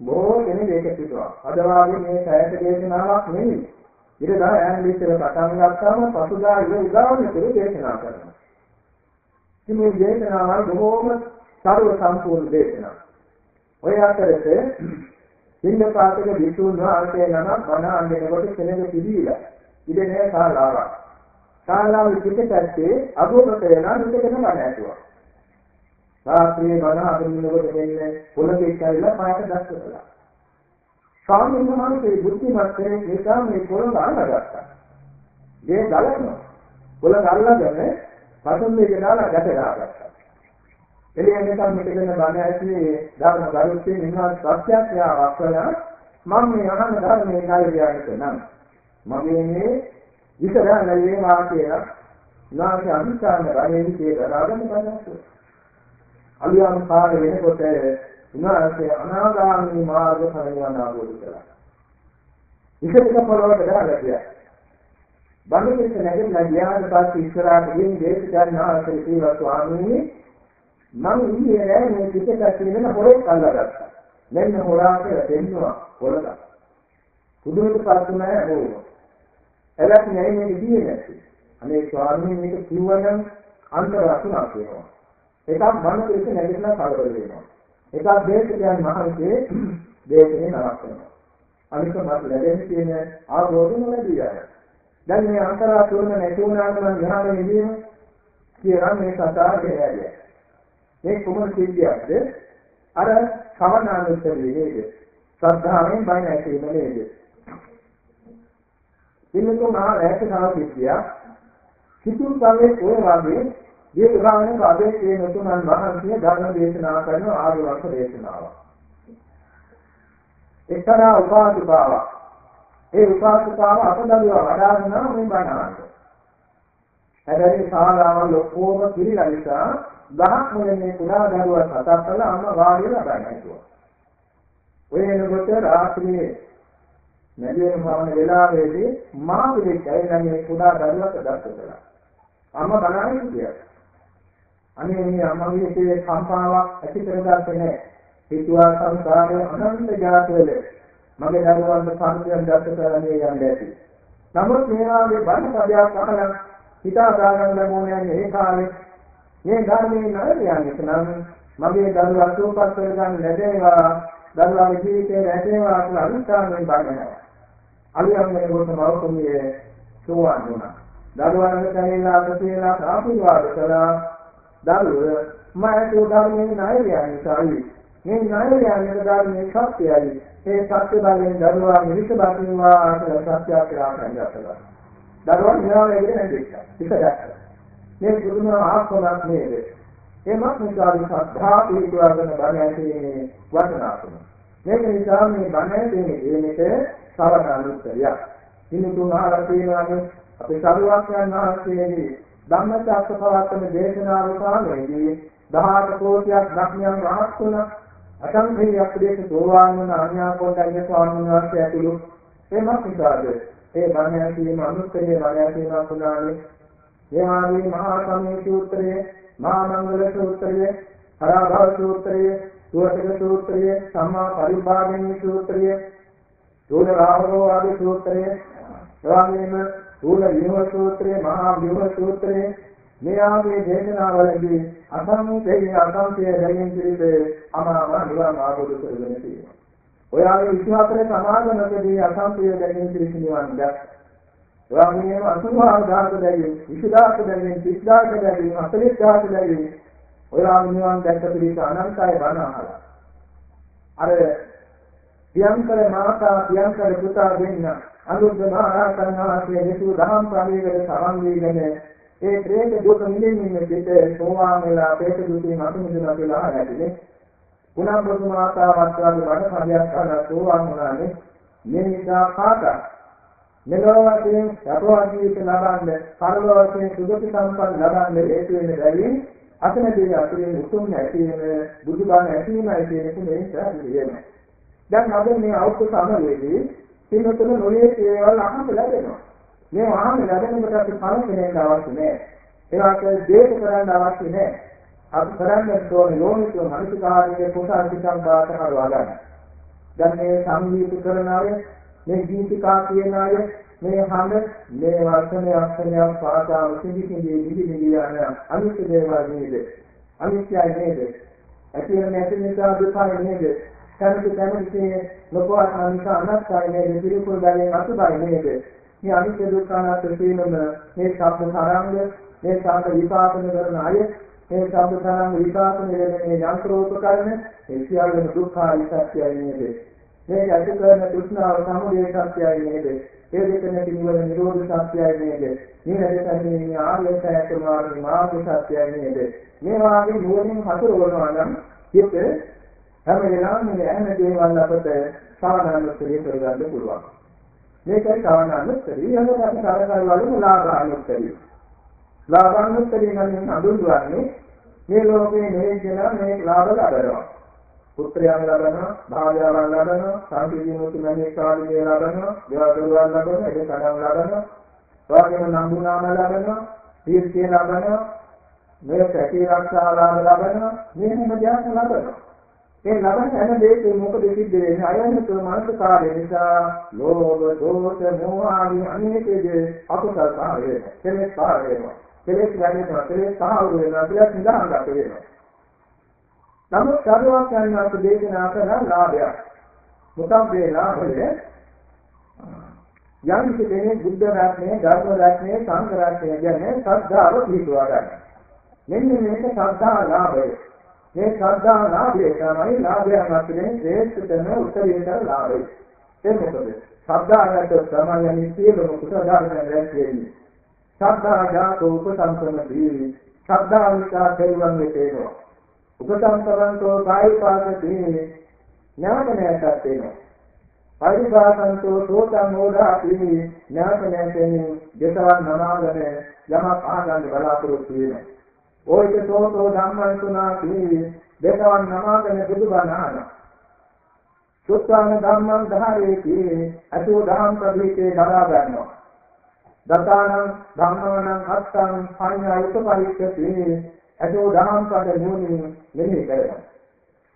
බොහෝ දෙනෙක් ඒක පිටුවා. අද වාගේ මේ සෑත දේශනාවක් නෙවෙයි. ඉරදා ඈන් විතර පටන් ගත්තාම පසුදා ඉර උදාවන විතර දේශනා කරනවා. ඉතින් මේ දේශනාවල් බොහෝම සර්ව සම්පූර්ණ දේශනා. ඔය අතරේ සිංහ පාතක විසුණු වහන්සේ නම බණ අඳිනකොට කෙනෙක් පිළිවිලා. ඉතින් ඒ කාලාවක්. ශාලාවේ පිටපැත්තේ අගොමත වෙනා නිකටම බණ ඇතුවා. රාත්‍රියේ බණ අදිනකොට මෙන්න පොළොවේ කියලා පාට දැක්කලා. ස්වාමීන් වහන්සේ බුද්ධිමත් කෙනෙක් නිසා මේ පොළොව අල්ලගත්තා. මේ ගලනවා. පොළොව අල්ලගෙන පසුම්බේ දාලා ගැට ගහගත්තා. එළියෙන් නිකන් මෙතන බණ ඇතුලේ ධර්ම ගරුත්වයේ නිහාර සත්‍යක්‍රියාවක් කළා මම මේ අහන ධර්මයේ කාර්යය කරනවා. මගේ මේ විතරයි වේවා කියලා නාමයේ අනිකාන රණේ කියලා රාගම කරනවා. අලියම් කාල වෙනකොට උනාසේ අනාගාමී මාර්ග පරිණාම ආවෝද කියලා. ඉතින් පොළොවට දාලා ගියා. බඳුනිට නැගෙන්න ගියාට පස්සේ ඉස්සරහට ගිහින් දේශ ගන්නාසේ කියලා ස්වාමීනි මම ඊයේ නෑ මේ පිටට කියන පොරේ අල්ලගත්තා. මෙන්න හොරා කියලා දෙන්නවා පොළක. පුදුමට පස්සු නෑ ඕවා. එලක් නෑ මේක දියේ නැති. අනේ ස්වාමීන් මේක කිව්වනම් අන්තර රසුණා කියනවා. එකක් මනස එක නැගිටලා කලබල වෙනවා. එකක් දේශකයන් මහන්සේ දේශනේ නරක වෙනවා. අනික මට ලැබෙන්නේ තියෙන ආවෝදන ලැබී යනවා. දැන් මේ අන්තර රසුණ නැති වුණාම නම් ගහන නිදීම කියලා මේ කතා දෙහැරිය. මේ කුමන සිද්ධියක්ද? අර සමනානුස්සතිය නේද? ශ්‍රද්ධාවෙන් බය නැතිවීම නේද? පින්නතුන් මහා ඈත සාවිත්‍යා සිතුම් කල්ලේ ඔය වාගේ දීර්ඝායන කාදේ කියන තුනන් වහන්සේ ධර්ම දේශනා කරන ආර්ය වංශ දේශනාවක්. එක්තරා උපාසිකාවක්. ඒ උපාසිකාව අපදලිය වඩාගෙන මේ බණ අහනවා. හැබැයි ශාලාවල් ඔක්කොම පිළිලා නිසා ගහක් මොලේ කුඩා දරුවා සතක් කළා අම්මා වාඩිලා බණ ඇහුවා. ඔය එනකොට රාත්‍රියේ නැගින භාවන වෙලාවේදී මා පිළිච්ච ඇවිල්ලා මේ කුඩා දරුවක් දැක්ක කළා. අම්මා බලන්නේ කියලා. අනේ මේ අමගේ සියේ කම්පාවක් ඇති කරගත්තේ නැහැ. හිතුවා සංසාරයේ අනන්ත ජාතවල මගේ දරුවන්ට සංකේත දැක්ක කරන්නේ යන්නේ ඇති. නමුත් මේ වාගේ බණ පදයක් අහලා හිතා ගන්න ලැබුණේ මේ කාලේ මේ ධර්මයේ නරයන්ට නම් මගේ දරුවා සුවපත් කරගන්න ලැබේවා දරුවාගේ ජීවිතේ රැඳේවා කියලා අනිත්‍යයෙන් බණනවා. අලියම්මේ කොට මවකමියේ සෝවාන් වුණා. දරුවන්ට කැලේලා ප්‍රතිලා ආශිර්වාද කළා. දරුවෝ මම ධර්මයේ නරයන් සායි. මේ නරයන් ධර්මයේ සත්‍යයයි. ඒ සත්‍ය බලෙන් දරුවා මිනිස් බඳිනවා කියලා සත්‍ය අපරාධ කරනවා. දරුවා නිරාවයකට නැතිච්චා. පිට දැක්කා. මේ බුදුම ආත්මයක් නේද? එමත් නිසා ශ්‍රද්ධා පිළිතුරගෙන බණ ඇසීමේ වටිනාකම. මේක නිසා මේ බණ ඇසීමේ දෙන්නට සවන අනුත්තරයක්. ඉන්නතුන් අහලා තියෙනවානේ අපේ සරුවක්යන් වහන්සේගේ ධම්මචක්කපවත්තන දේශනාව කාලයේදී 18 කෝටියක් ධර්මයන් රහත් වුණා. අසංඛේය අපදේශ සෝවාන් වන අන්‍යාකෝණ්ඩඤ්ඤ ස්වාමීන් වහන්සේ ඇතුළු එමත් නිසාද ඒ බණ ඇසීම අනුත්තරයේ බණ ඇසීමක් වුණානේ ඒ වගේ මහා සම්මේ සූත්‍රය, මහා මංගල සූත්‍රය, හරාභව සූත්‍රය, සුවතක සූත්‍රය, සම්මා පරිභාගිනී සූත්‍රය, සූල රාහවෝ ආදී සූත්‍රය, එවාගෙම සූල විහව සූත්‍රය, මහා විහව සූත්‍රය මේ ආදී දේශනාවලදී අසංකේය අසංකේය දෙයින් පිළිබේ අමාම නිවන් ආબોධ කරගෙන තියෙනවා. ඔය ආගේ 24 සමාගමකදී අසංකේය දෙයින් පිළිසිනවන් දැක්කා. එවාගෙම 80000 දැරියෙන් 20000 දැරියෙන් 30000 දැරියෙන් 40000 දැරියෙන් ඔයා නිවන් දැක්ක පිළිස අනන්තය බණ අහලා අර පියංකර මාතා පියංකර පුතා දෙන්න අනුරුද්ධ මහරහතන් වහන්සේ දෙසූ දහම් ප්‍රාණීකට සමන් වීගෙන ඒ ප්‍රේත දුක නිදෙන්නේ පිට සෝවාන් වෙලා ප්‍රේත දුකින් අතු මිදුණා කියලා අහලානේ ගුණබ්‍රහ්ම මාතාවත් වගේ බණ කඩයක් අහලා සෝවාන් වුණානේ. මේ නිසා කාටත් මෙලොව වශයෙන් සපවත් ජීවිත ලබන්න, පරලොව වශයෙන් සුගති සම්පන්න ලබන්න හේතු වෙන බැරි අතනදී අතුරින් උතුම් නැතිවෙන බුදුබණ ඇසීමයි කියන එක මේ පැහැදිලි වෙනවා. දැන් අද මේ අවුරුදු සමයේදී සින්නතුන නොයේ ඒවල් අහන්න ලැබෙනවා. මේ අහන්න ලැබෙනකොට අපි පරිසරයෙන් අවශ්‍ය නැහැ. ඒවාට දේශ කරන්න අවශ්‍ය නැහැ. අපි කරන්නේ තෝරන යෝනිසෝ මනසිකාරයේ කුසල පිටම් බාට කරවා ගන්න. දැන් මේ සංගීත කරන අය මේ දීපිකා කියන අය මේ හඳ මේ වර්ෂණය අක්ෂණයක් පාඨාව සිදි සිදි දිවි දිවි යන අනිත්‍ය දේවල් නේද? අනිත්‍යයි නේද? ඇති වෙන නැති නිසා දුකයි නේද? කනක කනකේ ලෝකවත් අනිසා අනත්තයි නේද? පිළිකුල් ගලෙන් අසුබයි නේද? මේ අනිත්‍ය දුක්ඛ අනාත්ම තේනම මේ ශබ්ද තරංග මේ ශබ්ද විපාකන කරන අය මේ ශබ්ද තරංග විපාකන වෙන මේ යන්ත්‍රෝපකරණ ඒ සියල්ලම දුක්ඛයි සත්‍යයි නේද? මේක ඇති කරන තෘෂ්ණාව සමුදය සත්‍යයි නේද? ඒ දෙක නැති නිවන නිරෝධ සත්‍යයි නේද? මේ දෙකෙන් ආර්ය සත්‍ය මාර්ග මාර්ග සත්‍යයි නේද? මේ වාගේ නුවණින් හසුරවනවා නම් හිත හැම වෙලාවෙම මේ ඇහෙන දේවල් අපට සාමාන්‍යත්වයේ කරගන්න පුළුවන්. මේකයි සාමාන්‍යත්වයේ යන අපි කරකවල වලින් ලාභානුත්තරය. ලාභානුත්තරය නම් හඳුන්වන්නේ මේ ලෝකේ නෙවෙයි මේ ලාභ ලබනවා. පුත්‍රයන් ලබනවා, භාර්යාවන් ලබනවා, සාන්තිදී මුතු මැණික් කාර්යය ලබනවා, දේවදරුවන් ලබනවා, ඒක කඩන් ලබනවා, වාගේම නම්බුනාම ලබනවා, තීර්ථය ලබනවා, මේ සැකී ආරක්ෂාලාභ ලබනවා, මේ හැම දෙයක්ම ලබනවා. මේ ලබන හැම දෙයකම මොකද සිද්ධ වෙන්නේ? අයනත මානසික කාර්ය නිසා ලෝභ, දෝෂ, මෝහ ආදී අනේකයේ අකුසල කාර්යය, කෙලෙස් කාර්යය. කෙලෙස් ගැනීම, කෙලෙස් සාහවර වෙනවා, කෙලෙස් නිදාගත වෙනවා. නමුත් සරුවක් යනවාට දේශනා කරන ලාභයක්. මොකක්ද ඒ ලාභය? යම් කෙනෙක් බුද්ධ රත්නයේ, ධර්ම රත්නයේ, සංඝ රත්නයේ ගැන ශ්‍රද්ධාව පිළිතුවා ගන්න. මෙන්න මේක ශ්‍රද්ධා ලාභය. මේ ශ්‍රද්ධා ලාභය තමයි ලාභයන් අතරින් ශ්‍රේෂ්ඨතම උත්තරීතර ලාභය. ඒ මොකද? ශ්‍රද්ධාවට සමායනි සියලුම කුසල ධර්ම රැස්වෙන්නේ. ශ්‍රද්ධා ජාතෝ උපසංසමදී ශ්‍රද්ධා නිසා දෙවියන් වෙතේනවා. උපසංකරන්තෝ කායිකාසදී ඥාන නැසත් වෙනවා. පරිපාසන්තෝ සෝතං හෝදාති ඥාන නැසෙන්නේ දෙසවන් නමාගෙන යමක් අහගන්න බලාපොරොත්තු වෙනවා. ඕයිත සෝතෝ ධම්මං සුනාති දෙසවන් නමාගෙන බුදුබණ අහනවා. සුත්තාන ධම්මං ධාරේති අතෝ ධම්ම ප්‍රදීපේ දරා ගන්නවා. දතානං ධම්මානං අත්තං පඤ්ඤා උපපරිච්ඡති අදෝ දහම් පද නුවණින් මෙහි කරනවා.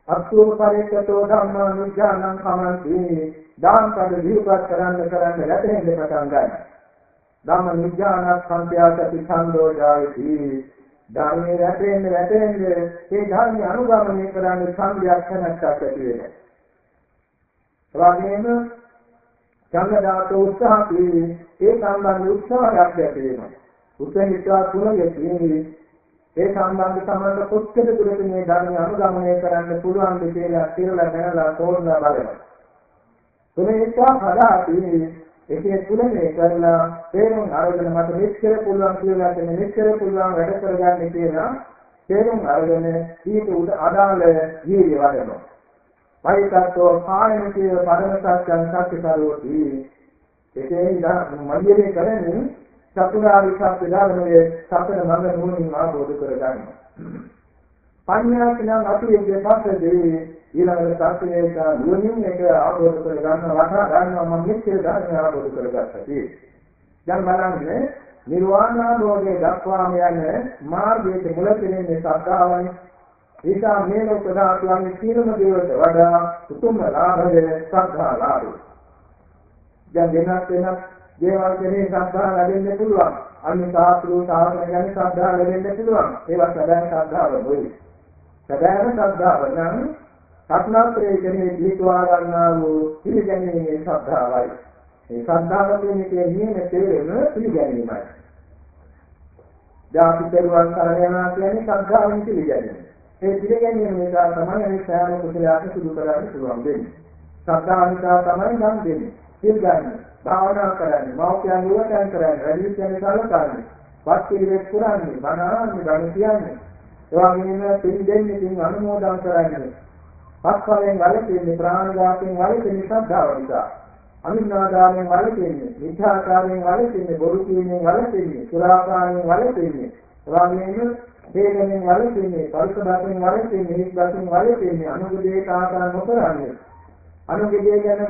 අත්තුම පරිච්ඡතෝ ධම්මා නිජානං කමන්ති දහම් පද විපත් කරන්න කරන්න රැටෙන්න පටන් ගන්නවා. ධම්ම නිජානං සංඛ්‍යාසති ඡන්தோජායති ධර්මයේ රැටෙන්න රැටෙන්න ඒ ධර්මය අනුගමනය කරන්න සංඛ්‍යාවක් නැත්තක් ඇති වෙනවා. එවැගේම ඡන්දදාත උත්සාහ කිරීමේ ඒ සම්බන්ධ උත්සාහයක් ඇති වෙනවා. උත්සාහිතා තුනගේ තියෙන්නේ ඒ සම්බන්ධ සම්බන්ධ කොච්චර දුරට මේ ධර්මය අනුගමනය කරන්න පුළුවන්ද කියලා කියලා දැනලා තෝරලා බලනවා. තුනේකා හදා තියෙන්නේ ඒකේ තුනේ කරලා තේරුම් අරගෙන මට මෙච්චර පුළුවන් කියලා කියන මෙච්චර පුළුවන් වැඩ කරගන්න කියලා තේරුම් අරගෙන ඊට උඩ අදාළ ජීවිතය වඩනවා. වෛතත්ව කායන කිය පරම සත්‍යං සත්‍ය කරෝති. ඒකේ ඉඳන් මධ්‍යමේ කරන්නේ චතුරාර්ය සත්‍ය ධර්මයේ සතර මඟ නුවණින් ආબોධ කරගන්න. පඤ්ඤා කියන අතුරුගේ පස්සේ ඊළඟ සත්‍යයට නුවණින් එක ආબોධ කරගන්න වටා ගන්නවා මම මෙච්චර ධර්ම ආબોධ කරගත්තා කියලා. දැන් බලන්න නිර්වාණ ආභෝධයේ දක්වාම යන මාර්ගයේ මුල පිළින්නේ සද්ධාවයි. නිසා මේ ලෝක ධාතුන්ගේ සීලම දේවට වඩා උතුම් ලාභය සද්ධා ලාභය. දැන් වෙනස් වෙනස් දේවල් කෙරෙහි ශ්‍රද්ධාව ලැබෙන්න පුළුවන්. අනිත් සාස්ත්‍රීය ශාසනය ගැන ශ්‍රද්ධාව ලැබෙන්න පුළුවන්. ඒවා සැබෑ ශ්‍රද්ධාව නෙවෙයි. සැබෑම ශ්‍රද්ධාව නම් සත්‍නාත්‍රයේ කෙරෙහි දීත්වා ගන්නා වූ පිළිගැනීමේ ශ්‍රද්ධාවයි. මේ ශ්‍රද්ධාව කියන්නේ කියන්නේ තේරෙන පිළිගැනීමයි. ජාති පෙරුවන් කරණ යනවා කියන්නේ ශ්‍රද්ධාවෙන් පිළිගැනීම. ඒ පිළිගැනීම නිසා තමයි මේ සෑම කුසලයක් සිදු කරන්න පුළුවන් වෙන්නේ. ශ්‍රද්ධාව නිසා තමයි නම් දෙන්නේ. පිළිගන්නේ. භාවනා කරන්නේ. මෞඛ්‍යයන් යුවතයන් කරන්නේ. වැඩි කියන්නේ සලකන්නේ වත් පිළිවෙත් පුරන්නේ. බණාන්නේ බණ කියන්නේ. ඒ වගේම පිළිදෙන්නේ තින් අනුමෝදන් කරන්නේ. පස්වලෙන් වලකින්නේ ප්‍රාණඝාතයෙන් වලකින්නේ ශ්‍රද්ධාව නිසා. අනිනාදානෙන් වලකින්නේ මිත්‍යාචාරයෙන් වලකින්නේ බොරු කීමෙන් වලකින්නේ සුරාපානයෙන් වලකින්නේ ඒ වගේම හේතෙන් වලකින්නේ පරිසදායෙන් වලකින්නේ හිස්දායෙන් වලකින්නේ අනුගදේ කාටා නොකරන්නේ. අනුගදේ ගැන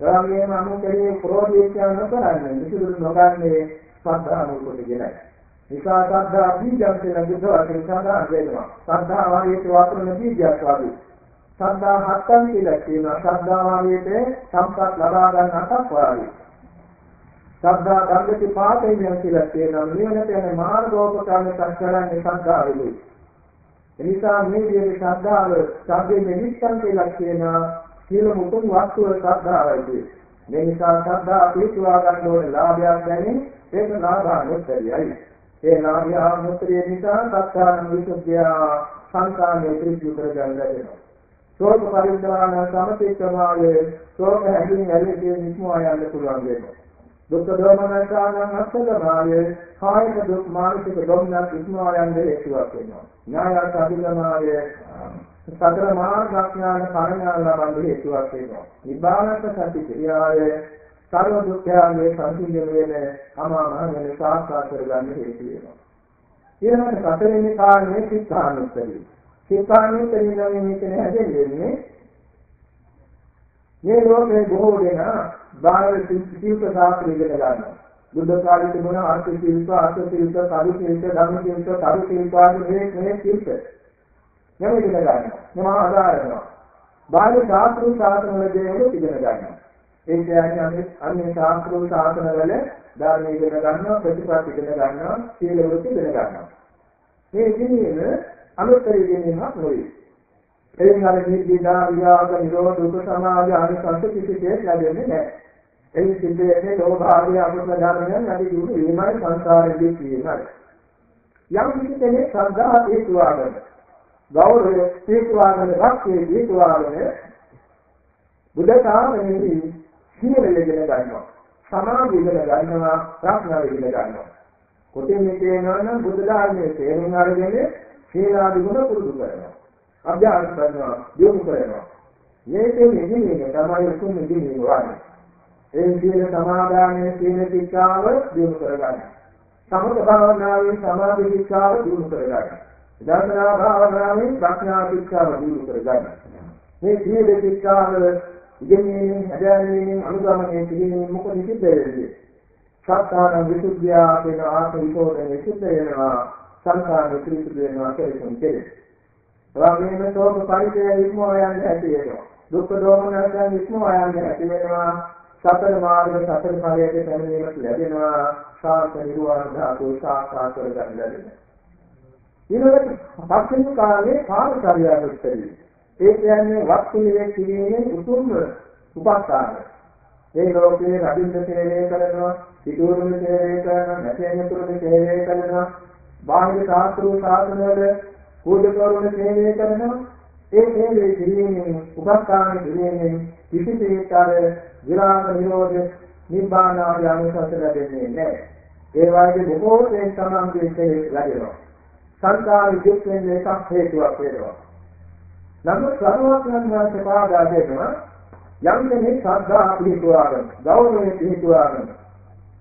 මුදිතා උපදවන්නේ එවැගේම අනුකරේ ප්‍රෝධිය නොකරන්නේ විසුදුරු නොගන්නේ ශ්‍රද්ධාව කොටගෙනයි. නිසා ශ්‍රද්ධා බීජයන් කියලා බුද්ධ වචනේ සඳහන් වෙනවා. ශ්‍රද්ධා වාගේට වතුන බීජයක් වගේ. ශ්‍රද්ධා හත්තන් කියලා කියනවා. ශ්‍රද්ධා වාගේට සම්පත් ලබා ගන්න අටක් වාගේ. ශ්‍රද්ධා ධර්මති පාඨයෙන් කියලා කියනවා. නිවනට යන මාර්ගෝපකාරණ සංස්කරන්නේ ශ්‍රද්ධාවෙලුයි. එනිසා මේ විදිහේ ශ්‍රද්ධාව ශ්‍රද්ධේ මෙලිස්සන් කියලා කියනවා. සියලු මුතුන් වස්තුව ශ්‍රද්ධාවයි මේ නිසා ශ්‍රද්ධා පිටුවා ගන්න ඕනේ ලාභයක් දැනේ ඒක ලාභානුත්තරියයි. ඒ ලාභානුත්තරිය නිසා සත්‍යාන විසුද්ධිය සංකාමයේ ත්‍රිසු කරගන්න ලැබෙනවා. සෝත පරිද්‍රාණ සමතික්‍රමාවේ සෝත හැදින් ඇලෙන්නේ නිස්මෝ යන්න පුළුවන් වෙනවා. දුක්ඛ දෝමනසානං අස්සලමායේ කායික දුක් මානසික දුක්නක් ඉස්මෝ යන්න හේතුවක් වෙනවා. ඥායත් අභිගමායේ සතර මාර්ගඥාන පරඥාන ලබන්න හේතුවක් වෙනවා. නිබ්බානක සති ක්‍රියාව සර්ව දුක්ඛයන්ගේ සංසිඳන වෙන අමා මහ වෙන සාක්ෂාත් කරගන්න හේතු වෙනවා. ඊළඟට සතරෙනි කාරණේ සිතානුස්සතිය. සිතානුස්සතිය නම් මෙතන හැදෙන්නේ මේ ලෝකේ බොහෝ දෙනා බාහිර සිල්ප ශාස්ත්‍රය ඉගෙන ගන්නවා. බුද්ධ කාලේ තිබුණ අර්ථ සිල්ප, අර්ථ සිල්ප, කරු සිල්ප, ධම්ම සිල්ප, කරු සිල්ප ආදී මේ මේ සිල්ප යම ඉගෙන ගන්නවා. මම ආදාරනවා. බාහිර ශාස්ත්‍රීය ශාසන වල දේවල් ඉගෙන ගන්නවා. ඒ කියන්නේ අනිත් අන්නේ ශාස්ත්‍රීය ශාසන වල ධර්ම ඉගෙන ගන්නවා, ප්‍රතිපත්ති ඉගෙන ගන්නවා, සීල වෘත්ති ඉගෙන ගන්නවා. මේ ඉගෙනීම අනුත්තර ඉගෙනීමක් නෙවෙයි. එයින් අර නිර්විදා විරාග නිරෝධ උපසමාධි ආනිසංස කිසි දෙයක් ලැබෙන්නේ නැහැ. එයින් සිද්ධ වෙන්නේ ලෝභාදී අකුසල ධර්මයන් අදී දුරු වීමයි සංසාරයේ ජීවිතය. යම් කිසි කෙනෙක් ශ්‍රද්ධාව හේතුවාගෙන ගෞරවය හේතුවාගෙන භක්තිය හේතුවාගෙන බුද්ධ ශාසනයෙහි සීලය ඉගෙන ගන්නවා. සමාධිය ඉගෙන ගන්නවා ප්‍රඥාව ඉගෙන ගන්නවා. කොටින් කියනවා නම් බුද්ධ ධර්මයේ තේරුම් අරගෙන සීලාදි ගුණ පුරුදු කරනවා. අභ්‍යාස කරනවා දියුණු කරනවා. මේකේ නිදිනේ තමයි උතුම් නිදිනේ වන්නේ. ඒ සීල සමාදානයේ සීල ශික්ෂාව දියුණු කරගන්න. සමත භාවනාවේ සමාධි ශික්ෂාව දියුණු කරගන්න. විදර්ශනා භාවනාවෙන් ප්‍රඥා ශික්ෂාව දිනු කරගන්න. මේ සීල ශික්ෂාව ඉගෙනීමෙන් අධ්‍යයනයෙන් අනුගමනය කිරීමෙන් මොකද සිද්ධ වෙන්නේ? සත්‍යාන විසුද්ධිය කියන ආත්ම විසෝධනය සිද්ධ වෙනවා. සංකාරය පිළිසුදු වෙනවා කෙරෙන කෙරේ. එවාගෙම සෝක පරිදේ ඉක්මවා යන්න ඇති වෙනවා. දුක්ඛ දෝමනයන් ඉක්මවා යන්න ඇති වෙනවා. සතර මාර්ග සතර ඵලයේ පැමිණීමට ලැබෙනවා. සාර්ථක නිර්වාණ ධාතු සාක්ෂාත් කරගන්න ලැබෙනවා. ඊළඟට පස්වෙනි කාලේ කාර්යකාරියාව උත්තරී. ඒ කියන්නේ වක්තිලයේ කිරීමේ උතුම්ම උපස්ථානය. මේ ලෝකයේ රබින්ද සේවය කරනවා, සිටුරුම සේවය කරනවා, නැසෙන්නතුරුම සේවය කරනවා, බාහිර ශාස්ත්‍රීය ශාසනවල කෝඩකරුණ සේවය කරනවා. ඒ සේවය කිරීමෙන් උපස්ථාන කිරීමෙන් කිසිසේතර විරාග නිරෝධ නිබ්බාන ආදී අනුසස් ලැබෙන්නේ නැහැ. ඒ වගේ බොහෝ තෙන් සමන්ගේ කෙලෙස් ලැබෙනවා. සංකාර විදුක් වෙන්නේ එකක් හේතුවක් වෙනවා. නමුත් සරුවක්යන් වහන්සේ පාදා දෙනවා යම් කෙනෙක් ශ්‍රද්ධා පිහිටුවාගෙන ගෞරවය පිහිටුවාගෙන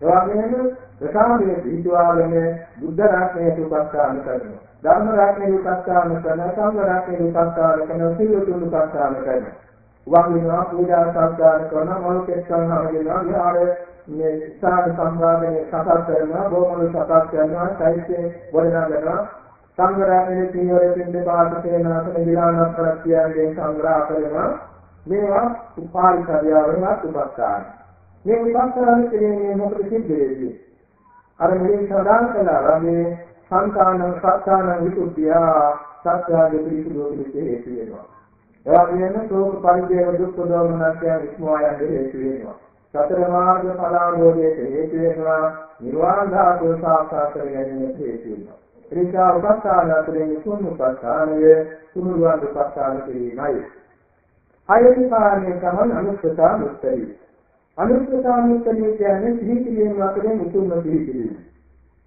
එවාගෙම ප්‍රසාදයේ පිහිටුවාගෙන බුද්ධ රත්නයේ උපස්ථාන කරනවා. ධර්ම රත්නයේ උපස්ථාන කරනවා සංඝ රත්නයේ උපස්ථාන කරනවා සීල තුන් උපස්ථාන කරනවා. වගිනවා පූජා සත්කාර කරනවා මොලකෙස්සන් හමගෙනවා විහාර මේ සාද සම්බාධනේ සකස් කරනවා බොමලු සකස් කරනවා සයිසේ වඩනගනවා සංඝ රත්නයේ පියවරකින් දෙපාර්ත සේනාසන විලානක් ප්‍රත්‍යයන්ගෙන් සංග්‍රහ කරනවා මේවා උපාරිකර්යාවෙන්වත් උපස්ථාන. මේ උපස්ථාන කියන්නේ මොකද සිද්ධ වෙන්නේ? අර මුලින් සඳහන් කළා මේ සංකාන සත්‍යාන විසුද්ධිය සත්‍යාගේ පිළිතුරු පිළිතුරු හේතු වෙනවා. එවා කියන්නේ ශෝක පරිදේව දුක් දෝමනස්ය විස්මෝය යන්නේ හේතු වෙනවා. සතර මාර්ග ඵලාභෝධයට හේතු වෙනවා. නිර්වාණ ධාතුව සාක්ෂාත් කර ගැනීමට හේතු වෙනවා. එනිසා උපස්ථාන අතරින් තුන් උපස්ථානය තුනුරුවන් උපස්ථාන කිරීමයි. හයවෙනි කාරණේ තමයි අනුස්සතා මුත්තරිය. අනුස්සතා මුත්තරිය කියන්නේ සිහි කිරීම අතරින් මුතුන්ම සිහි කිරීම.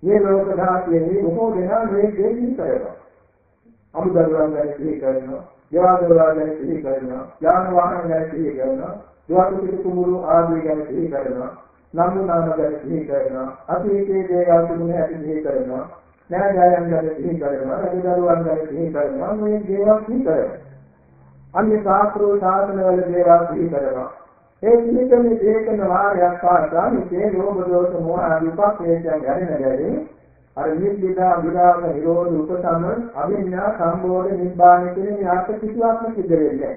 මේ ලෝක ධාතුවේ බොහෝ දෙනා මේ දෙවි කරනවා. අමුදරුවන් ගැන සිහි කරනවා, දේවාදරුවන් ගැන සිහි කරනවා, යාන වාහන ගැන සිහි කරනවා, දවතු පිටු කුඹුරු ආදී ගැන සිහි කරනවා, නම්බු නාම ගැන සිහි කරනවා, අතීතයේ දේවල් තිබුණ හැටි සිහි කරනවා, නෑදෑයන් ගැන සිහි කරනවා, රජදරුවන් ගැන සිහි කරනවා, මේ දේවල් සිහි කරනවා. අන්‍ය ශාස්ත්‍රෝ ශාසනවල දේවල් සිහි කරනවා. ඒ සිහිකම දේකන වාරයක් පාසා මේ ලෝභ දෝෂ මොහ විපක්ෂයෙන් ගැරෙන ගැරේ අර නිබ්බිදා විරාම නිරෝධ උපසම අවිඤ්ඤා සම්බෝධ නිබ්බාන කියන මේ අර්ථ කිසිවක්ම සිද්ධ වෙන්නේ නැහැ.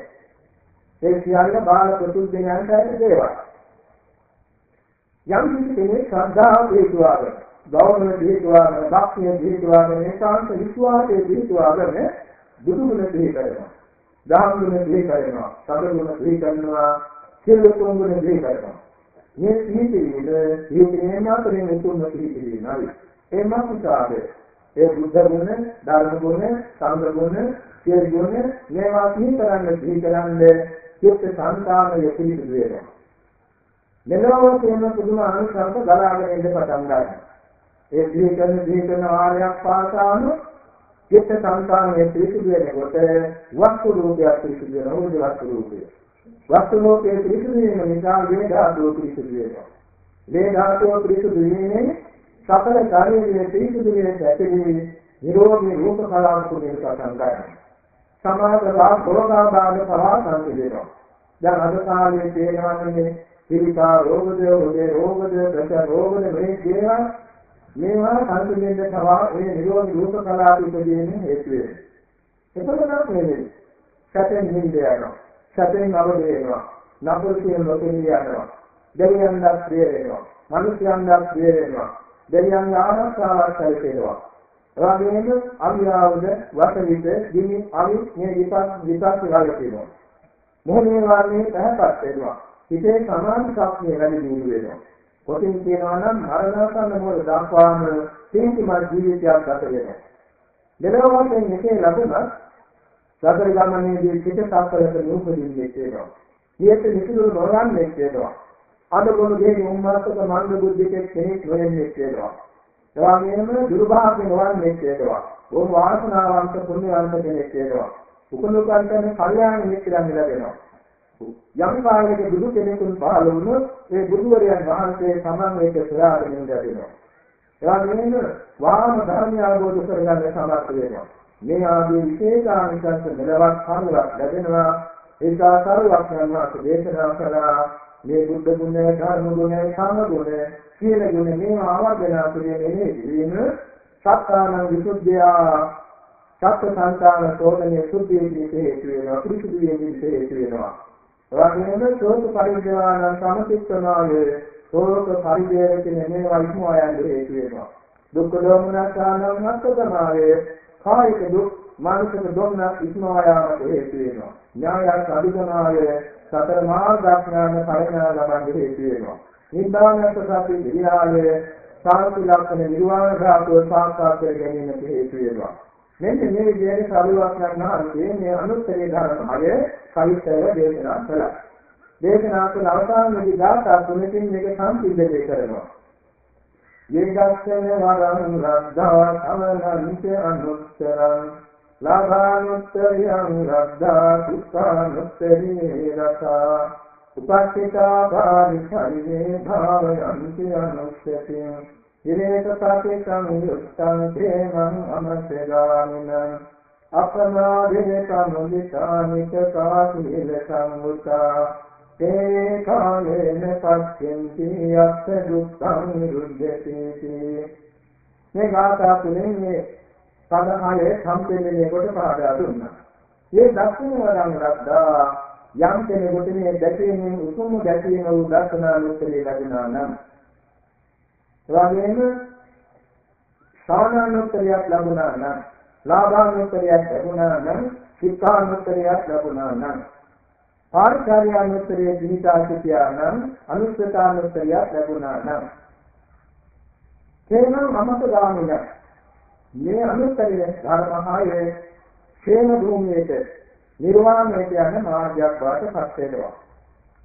ඒ සියල්ල බාල ප්‍රතුද්දයන්ට ඇති දේවල්. යම් කිසි කෙනෙක් ශ්‍රද්ධාව හේතුවාගෙන, ගෞරවය හේතුවාගෙන, භක්තිය හේතුවාගෙන, ඒකාන්ත විශ්වාසය හේතුවාගෙන බුදු ගුණ සිහි කරනවා. දහම් ගුණ සිහි කරනවා සතර ගුණ සිහි කරනවා සිල් තුන් ගුණ සිහි කරනවා මේ සිහි කිරීම සිහි කිරීම අතරින් තුන් සිහි කිරීමයි ඒ මානසිකාද ඒ බුද්ධ ගුණ ධර්ම ගුණ සංඝ ගුණ සියලු ගුණ මේවා සිහි කරන්න සිහි කරන්නේ චිත්ත සංකාමයේ පිළිබඳ වෙනවා මෙලොව තියෙන පුදුම අනුසංස ගලාගෙන ඉඳ පටන් ගන්නවා. ඒ සිහි කරන සිහි කරන ආරයක් පාසාම චිත්ත සංකාමයේ පිරිසිදු වෙනකොට වස්තු රූපයක් පිරිසිදු වෙනවා උද වස්තු රූපය. වස්තු රූපයේ පිරිසිදු වීම නිසා වේ ධාතුව පිරිසිදු වෙනවා. වේ ධාතුව පිරිසිදු වීමෙන් සකල ශරීරයේ පිරිසිදු වෙන ඇතිවි නිරෝගී රූප කලාවකුනේ පටන් ගන්නවා. සමාධලා භෝගාභාග පවා සංසිඳෙනවා. දැන් අද කාලේ තේරෙන්නේ පිළිකා රෝගද, හෘදේ රෝගද, ප්‍රෂර් රෝගද මේ දේවල් මේවා සංසිඳෙන්න තවා ඒ නිරෝධ රූප කලාප ඉදීමේ හේතු වෙනවා. එතකොට නම් නෙමෙයි. සැපෙන් නිින්ද යනවා. සැපෙන් අවදි වෙනවා. නපුරුෂයන් ලෝකෙන් යනවා. දෙවියන්වත් ප්‍රිය වෙනවා. මිනිස්යන්වත් ප්‍රිය වෙනවා. දෙවියන් ආරක්ෂාවක් සැලසෙනවා. එවාගෙම අවියාවද වසවිත දිනි අවි මේ විපස් විපස් වලකිනවා. මොහොනේ වාගේ පහපත් වෙනවා. හිතේ සමාන ශක්තිය වැඩි දියුණු වෙනවා. කොටින් කියනවා නම් මරණාසන්න මොහොත දක්වාම තීන්තිමත් ජීවිතයක් ගත වෙනවා. දෙලොව වශයෙන් මෙසේ ලැබුණත් සතර ගමනේදී පිට සාකලක නූපදින්නේ කියනවා. ඊට නිසිදුරු නොරන්නේ කියනවා. අද මොන දේ උම්මාසක මන්ද බුද්ධිකේ කෙනෙක් නොයන්නේ කියනවා. එවාගෙම දුර්භාග්‍ය නොවන්නේ කියනවා. බොහොම වාසනාවන්ත පුණ්‍යවන්ත කෙනෙක් කියනවා. උපනුකන්තන කල්යාණ මිත්‍රයන් ලැබෙනවා. යම් කාලයක බුදු කෙනෙකුන් පහළ වුණොත් ඒ බුදුවරයන් වහන්සේ සමන් එක සොයාගෙන ඉඳලා එවාගෙම වාම ධර්මය අවබෝධ කරගන්න සමර්ථ වෙනවා. මේ ආදී විශේෂාංශයන් මෙලවත් කරුණක් ලැබෙනවා. ඒක සරුවක් යනවා දේශනා කළා මේ බුද්ධ ගුණය, ධර්ම ගුණය, සාම ගුණය, සීල ගුණ මේවා ආවර්ජනා කිරීමේ දින සත්තාන විසුද්ධියා සත්‍ය සංකාන සෝදනයේ සුද්ධියේ හේතු වෙනවා පිරිසුදු වීමේ හේතු වෙනවා එවැගේම සෝත පරිද්‍රාණ සමසිතනාවේ සෝත පරිදේශින මේවා ඉක්මවා යන්න හේතු වෙනවා දුක්ඛ දෝමනසානං හත්කමාවේ කායික දුක් මානසික දුක්න ඉක්මවා යාමට හේතු වෙනවා ඥායයන් අධිගමාවේ සතර මාර්ගඥාන පරිණාම ලබන්න හේතු වෙනවා නිබ්බානස්ස සති විහාරයේ සාන්ති ලක්ෂණ නිර්වාණ ධාතුව සාක්ෂාත් කර ගැනීමට හේතු වෙනවා මෙන්න මේ විදිහට සරුවක් ගන්නාන්සේ මේ අනුත්තරේ ධර්මය කවිතර දේශනා කළා. දේශනා කළ අවසානයේදී ධාතා තුනකින් මේක සම්පූර්ණ කරනවා. යේගස්සන වරං රද්ධා සමනංච අනුත්තරං ලාභානුත්තරියං රද්ධා සුඛානුත්තරියේ රසා උපස්ථිතා භාවිතරියේ භාවයන්ති අනුස්සතිය ඉරේක සාකේ සංයුක්තං තේමං අමසගාමිනං අපනාදේ කමුලිතානික කාසීල සම්මුතා තේ කාලේන පච්චෙන්ති යස්ස දුක්ඛං නිරුද්ධති මේ ගාථා තුනේ මේ පදහයේ සම්පූර්ණයේ කොට පහදා දුන්නා. මේ දක්ෂින වරන් රද්දා යම් කෙනෙකුට මේ දැකීමෙන් උතුම් දැකීම වූ දර්ශනානුත්තරය ලැබෙනා නම් එවැගේම සාමාන්‍යෝත්තරයක් ලැබුණා නම් ලාභානුත්තරයක් ලැබුණා නම් සික්ඛානුත්තරයක් ලැබුණා නම් පාරිචාර්යානුත්තරයේ දිනිතා සිටියා නම් අනුස්සතානුත්තරයක් ලැබුණා නම් තේනම් අමත ගාමින මේ අනුත්තරයේ ධර්මහායේ ക്ഷേම භූමියේ නිර්වාණයට යන මාර්ගයක් වාට පත් වෙනවා.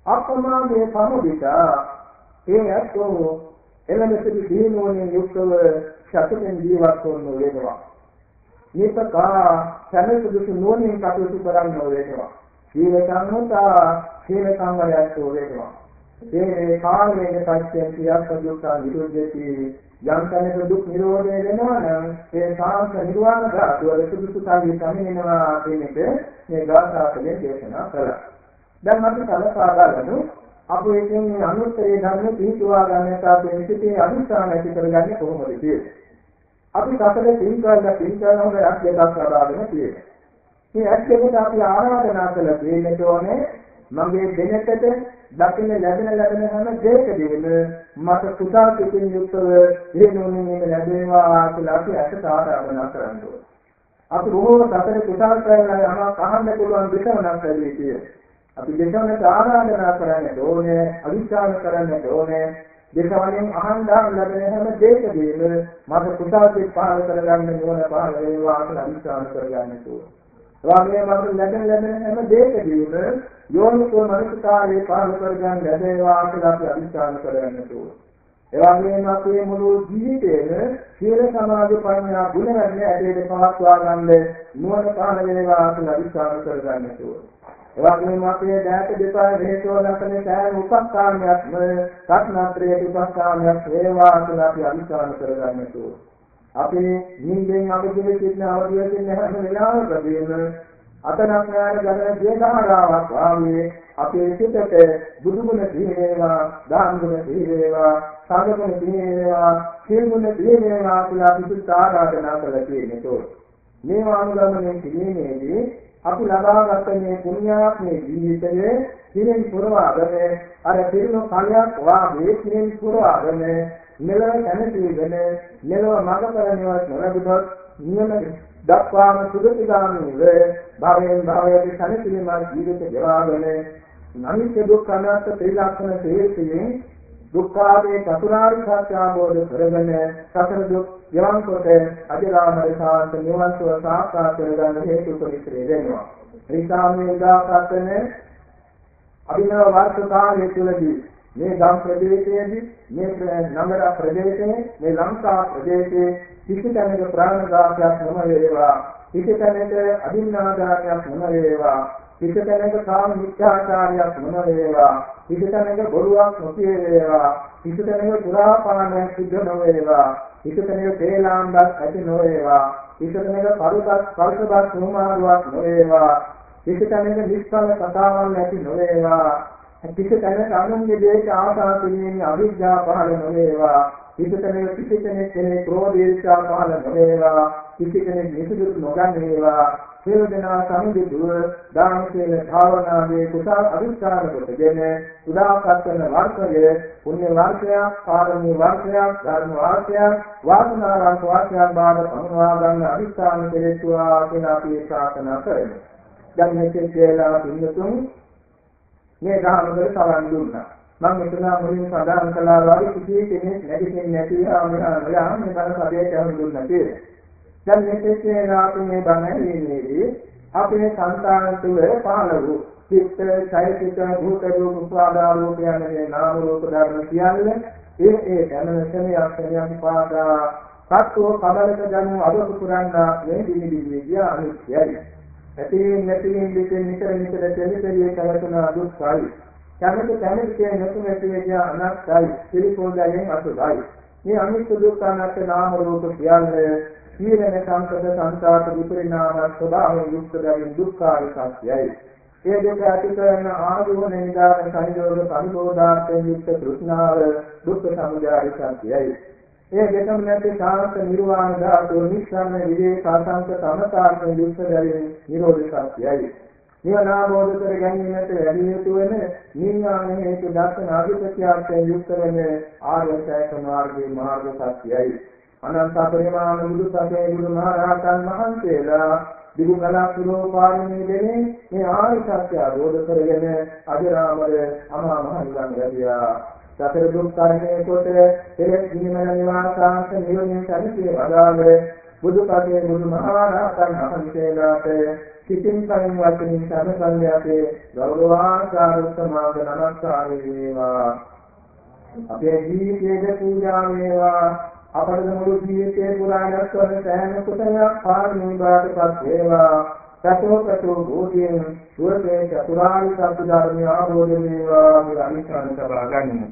අප්‍රමාදයේ පමුදිතා ඒ අතෝ එළඹසිටි දීනෝනේ යුක්තව සතුටින් ජීවත් වන්න වෙනවා. මේකා සැනසුදුසු නුවණින් කටයුතු කරන්න වෙනවා. සීල සංහතා සීල සංවරයක් වෙනවා. මේ කාමයේ පස්යෙන් සියල්ල දුක්ඛ නිරෝධයේදී යම් තැනක දුක් නිරෝධය වෙනවා නම් ඒ සාන්ත නිර්වාණ ධාතුව සුදුසු කාර්යය සමිනවා කියන එක මේ ගාථාවලින් දේශනා කළා. දැන් අපි කලකා ගන්නු අපි එකෙන් මේ අනුත්තරේ ධර්ම පිළිතුවා ගන්නට අපේ විසිතේ අනිස්ථාන ඇති කරගන්නේ කොහොමද කියන්නේ. අපි සතර පින් කරලා පින් කරනකොට යක් දෙකක් ලබාගෙන තියෙනවා. මේ යක් දෙකට අපි ආරාධනා කළා දෙන්නට ඕනේ මගේ දෙනකට දකින්න ලැබෙන ලැබෙන හැම දෙයකදීම මට කුසල් පිටින් යුක්තව හේනෝනේ මේක ලැබේවා කියලා අපි ඇට ආරාධනා කරන්න ඕනේ. අපි බොහෝ සතර කුසල් කරලා යමක් අහන්න පුළුවන් දෙකමක් ලැබෙන්නේ කියලා. අපි දෙකමකට ආරාධනා කරන්න ඕනේ අවිශ්වාස කරන්න ඕනේ දෙකවලින් අහන්දාන් ලැබෙන හැම දෙයකදීම මට කුසාසිත පහල කරගන්න ඕන පහල වේවා කියලා අවිශ්වාස කරගන්න ඕනේ. එවාගේ මට ලැබෙන ලැබෙන හැම දෙයකදීම යෝනිකෝ මනසකාරයේ පහල කරගන්න ලැබේවා කියලා අපි අවිශ්වාස කරගන්න ඕනේ. එවාගේම අපේ මුළු ජීවිතේම සීල සමාධි ප්‍රඥා ගුණ වැඩි ඇදෙට පවත්වා ගන්න නුවණ පහල වේවා කියලා අවිශ්වාස කරගන්න ඕනේ. එවැගේම අපේ දෑත දෙපා හේතෝ ලක්ෂණ සෑම උපස්ථානයක්ම සත්නාත්‍රයේ උපස්ථානයක් වේවා කියලා අපි අනිසාන කරගන්න ඕනේ. අපි නිින්දෙන් අපිට සිටින අවදියෙන් හැම වෙලාවකදීම අතනක් ඥාන ගණන දේශාරාවක් වාගේ අපේ සිතට බුදුගුණ දීවේවා, දානගුණ දීවේවා, සංඝගුණ දීවේවා, සීලගුණ දීවේවා කියලා අපි සිත ආරාධනා කරලා තියෙනවා. මේවා අනුගමනය කිරීමේදී අපි ලබාගත් මේ පුණ්‍යාත්මේ ජීවිතයේ හිරෙන් පුරවාගෙන අර පිරුණු කලයක් වාගේ හිරෙන් පුරවාගෙන මෙලව දැනසීගෙන මෙලව මඟපරණිවත් නොලැබුණොත් නියම දක්වාම සුගතිගාමීව භවයෙන් භවයට සැනසීමේ ජීවිත ගෙවාගෙන නමිත දුක්ඛ අනාත්ම ත්‍රිලක්ෂණ තේසියෙන් දුක්ඛාවේ චතුරාර්ය සත්‍ය අවබෝධ කරගෙන සතර දුක් යවන් කොට අජරාමර සාන්ත නිවන් සුව සාක්ෂාත් කරගන්න හේතු පරිශ්‍රේ වෙනවා. නිසා මේ උදාකරන අභිනව වර්ෂ කාලය තුළදී මේ ගම් ප්‍රදේශයේදී මේ නගර ප්‍රදේශයේ මේ ලංකා ප්‍රදේශයේ කිසි තැනක ප්‍රාණඝාතයක් නොම වේවා කිසි තැනක අදින්නාදානයක් නොම වේවා පිටතැනක කාම මිත්‍යාචාරයක් මොන වේවා පිටතැනක බොරුවක් නොකිය වේවා පිටතැනක පුරාපානයක් සිද්ධ නොවේවා. පිටතැනක තේලාම්බක් ඇති නොවේවා. පිටතැනක පරුසක් පරුසබක් සෝමාරුවක් නොවේවා. පිටතැනක නිෂ්ඵල කතාවක් ඇති නොවේවා. පිටතැනක අනුන්ගේ දේශ ආසා පිළිමේ අවිද්‍යාව පහළ නොවේවා. කිසිතෙනෙක් කිසිතෙනෙක් කෙනෙක් ක්‍රෝධ ඊර්ෂ්‍යා පහළ නොවේවා. කිසිතෙනෙක් නිසුදුසු නොගන්නේවා. සියලු දෙනා සම්දිදුව දාන සීල භාවනාවේ කුසල අවිස්කාර කොටගෙන උදාපත් වන වර්ෂය පුණ්‍ය වර්ෂයක් පාරමී වර්ෂයක් ධර්ම වර්ෂයක් වාසනාවන්ත වර්ෂයක් බාද පමුණවා ගන්න අවිස්කාර කෙරෙත්වා කියලා අපි ප්‍රාර්ථනා කරමු. දැන් මෙතෙක් කියලා පින්නතුන් මේ ධර්මවල සවන් දුන්නා. මම මෙතන මුලින් සඳහන් කළා වගේ කිසි කෙනෙක් නැගිටින්නේ නැති ආමරාම මේ බල සබයට හඳුන්වන්න කියලා. දැන් මෙතෙක් අපි මේ බණ ඇහිීමේදී අපේ සංකාන තුළ පහළ වූ චිත්ත, චෛතසික, භූත රූප, උපාදාන රූප යන මේ නාම රූප ධර්ම කියන්නේ ඒ ඒ ධනසනේ අක්ෂරයන් පාදා සත්ව කමලක ජනු අදු පුරන්නා මේ දිවිදිවිය අනිත්‍යයි. ඇතිවීම නැතිවීම දෙකෙන් නිතර නිතර දෙලිපෙලිය කරතුන දුක්ඛයි. කැමති කැමති කියන නැතු නැති වෙන අනත්තයි පිළිපොදයෙන් අසුදයි මේ අනිත්‍ය දුක්ඛ අනාත්ම නාම රූප කියන්නේ සීලන සංකත සංසාර විපරිණාම ස්වභාවයෙන් යුක්ත දෙවියන් දුක්ඛාරි සත්‍යයි. ඒ දෙක ඇති කරන ආදීව නිදාන සංයෝග පරිබෝධාර්ථයෙන් යුක්ත තෘෂ්ණාව දුක්ඛ සමුදය සත්‍යයි. ඒ දෙකම නැති සාන්ත නිර්වාණ ධාතු නිස්සන්න විවේක ආසංක සමතාර්ථයෙන් යුක්ත දෙවියන් නිරෝධ සත්‍යයි. නිවන ආબોධ කර ගැනීමට වැඩි යුතු වෙන නිඥාන හේතු දර්ශන අධිපත්‍යයෙන් යුක්ත වෙන ආර්ය සත්‍ය මාර්ගයේ මාර්ග සත්‍යයි. අනන්ත පරිමාණ බුදු සසුනේ බුදු මහරහතන් වහන්සේලා දිගු කලක් පුරෝ පාරමී දෙනේ මේ ආර්ය සත්‍ය අවබෝධ කරගෙන අජරාමර අමා මහ නිවන් ලැබියා සතර දුක් කරණය කොට පෙර නිමන නිවාසාංශ නිවනින් සැනසී වදාළ බුදු පසේ බුදු මහරහතන් වහන්සේලාට සිතින් කයින් වචනින් සමසල්ලි අපේ ගෞරවාකාර උත්තමාංග නමස්කාරය වේවා. අපේ ජීවිතයේ පූජා වේවා. අපේ මුළු ජීවිතේ පුරාණස් වන සෑම කුසලයක් පාරමී බාටපත් වේවා. සතෝ සතෝ භූතියෙන් සුවසේ චතුරාර්ය සත්‍ය ධර්මය ආරෝධ වේවා කියලා අනිසං සබා ගනිමු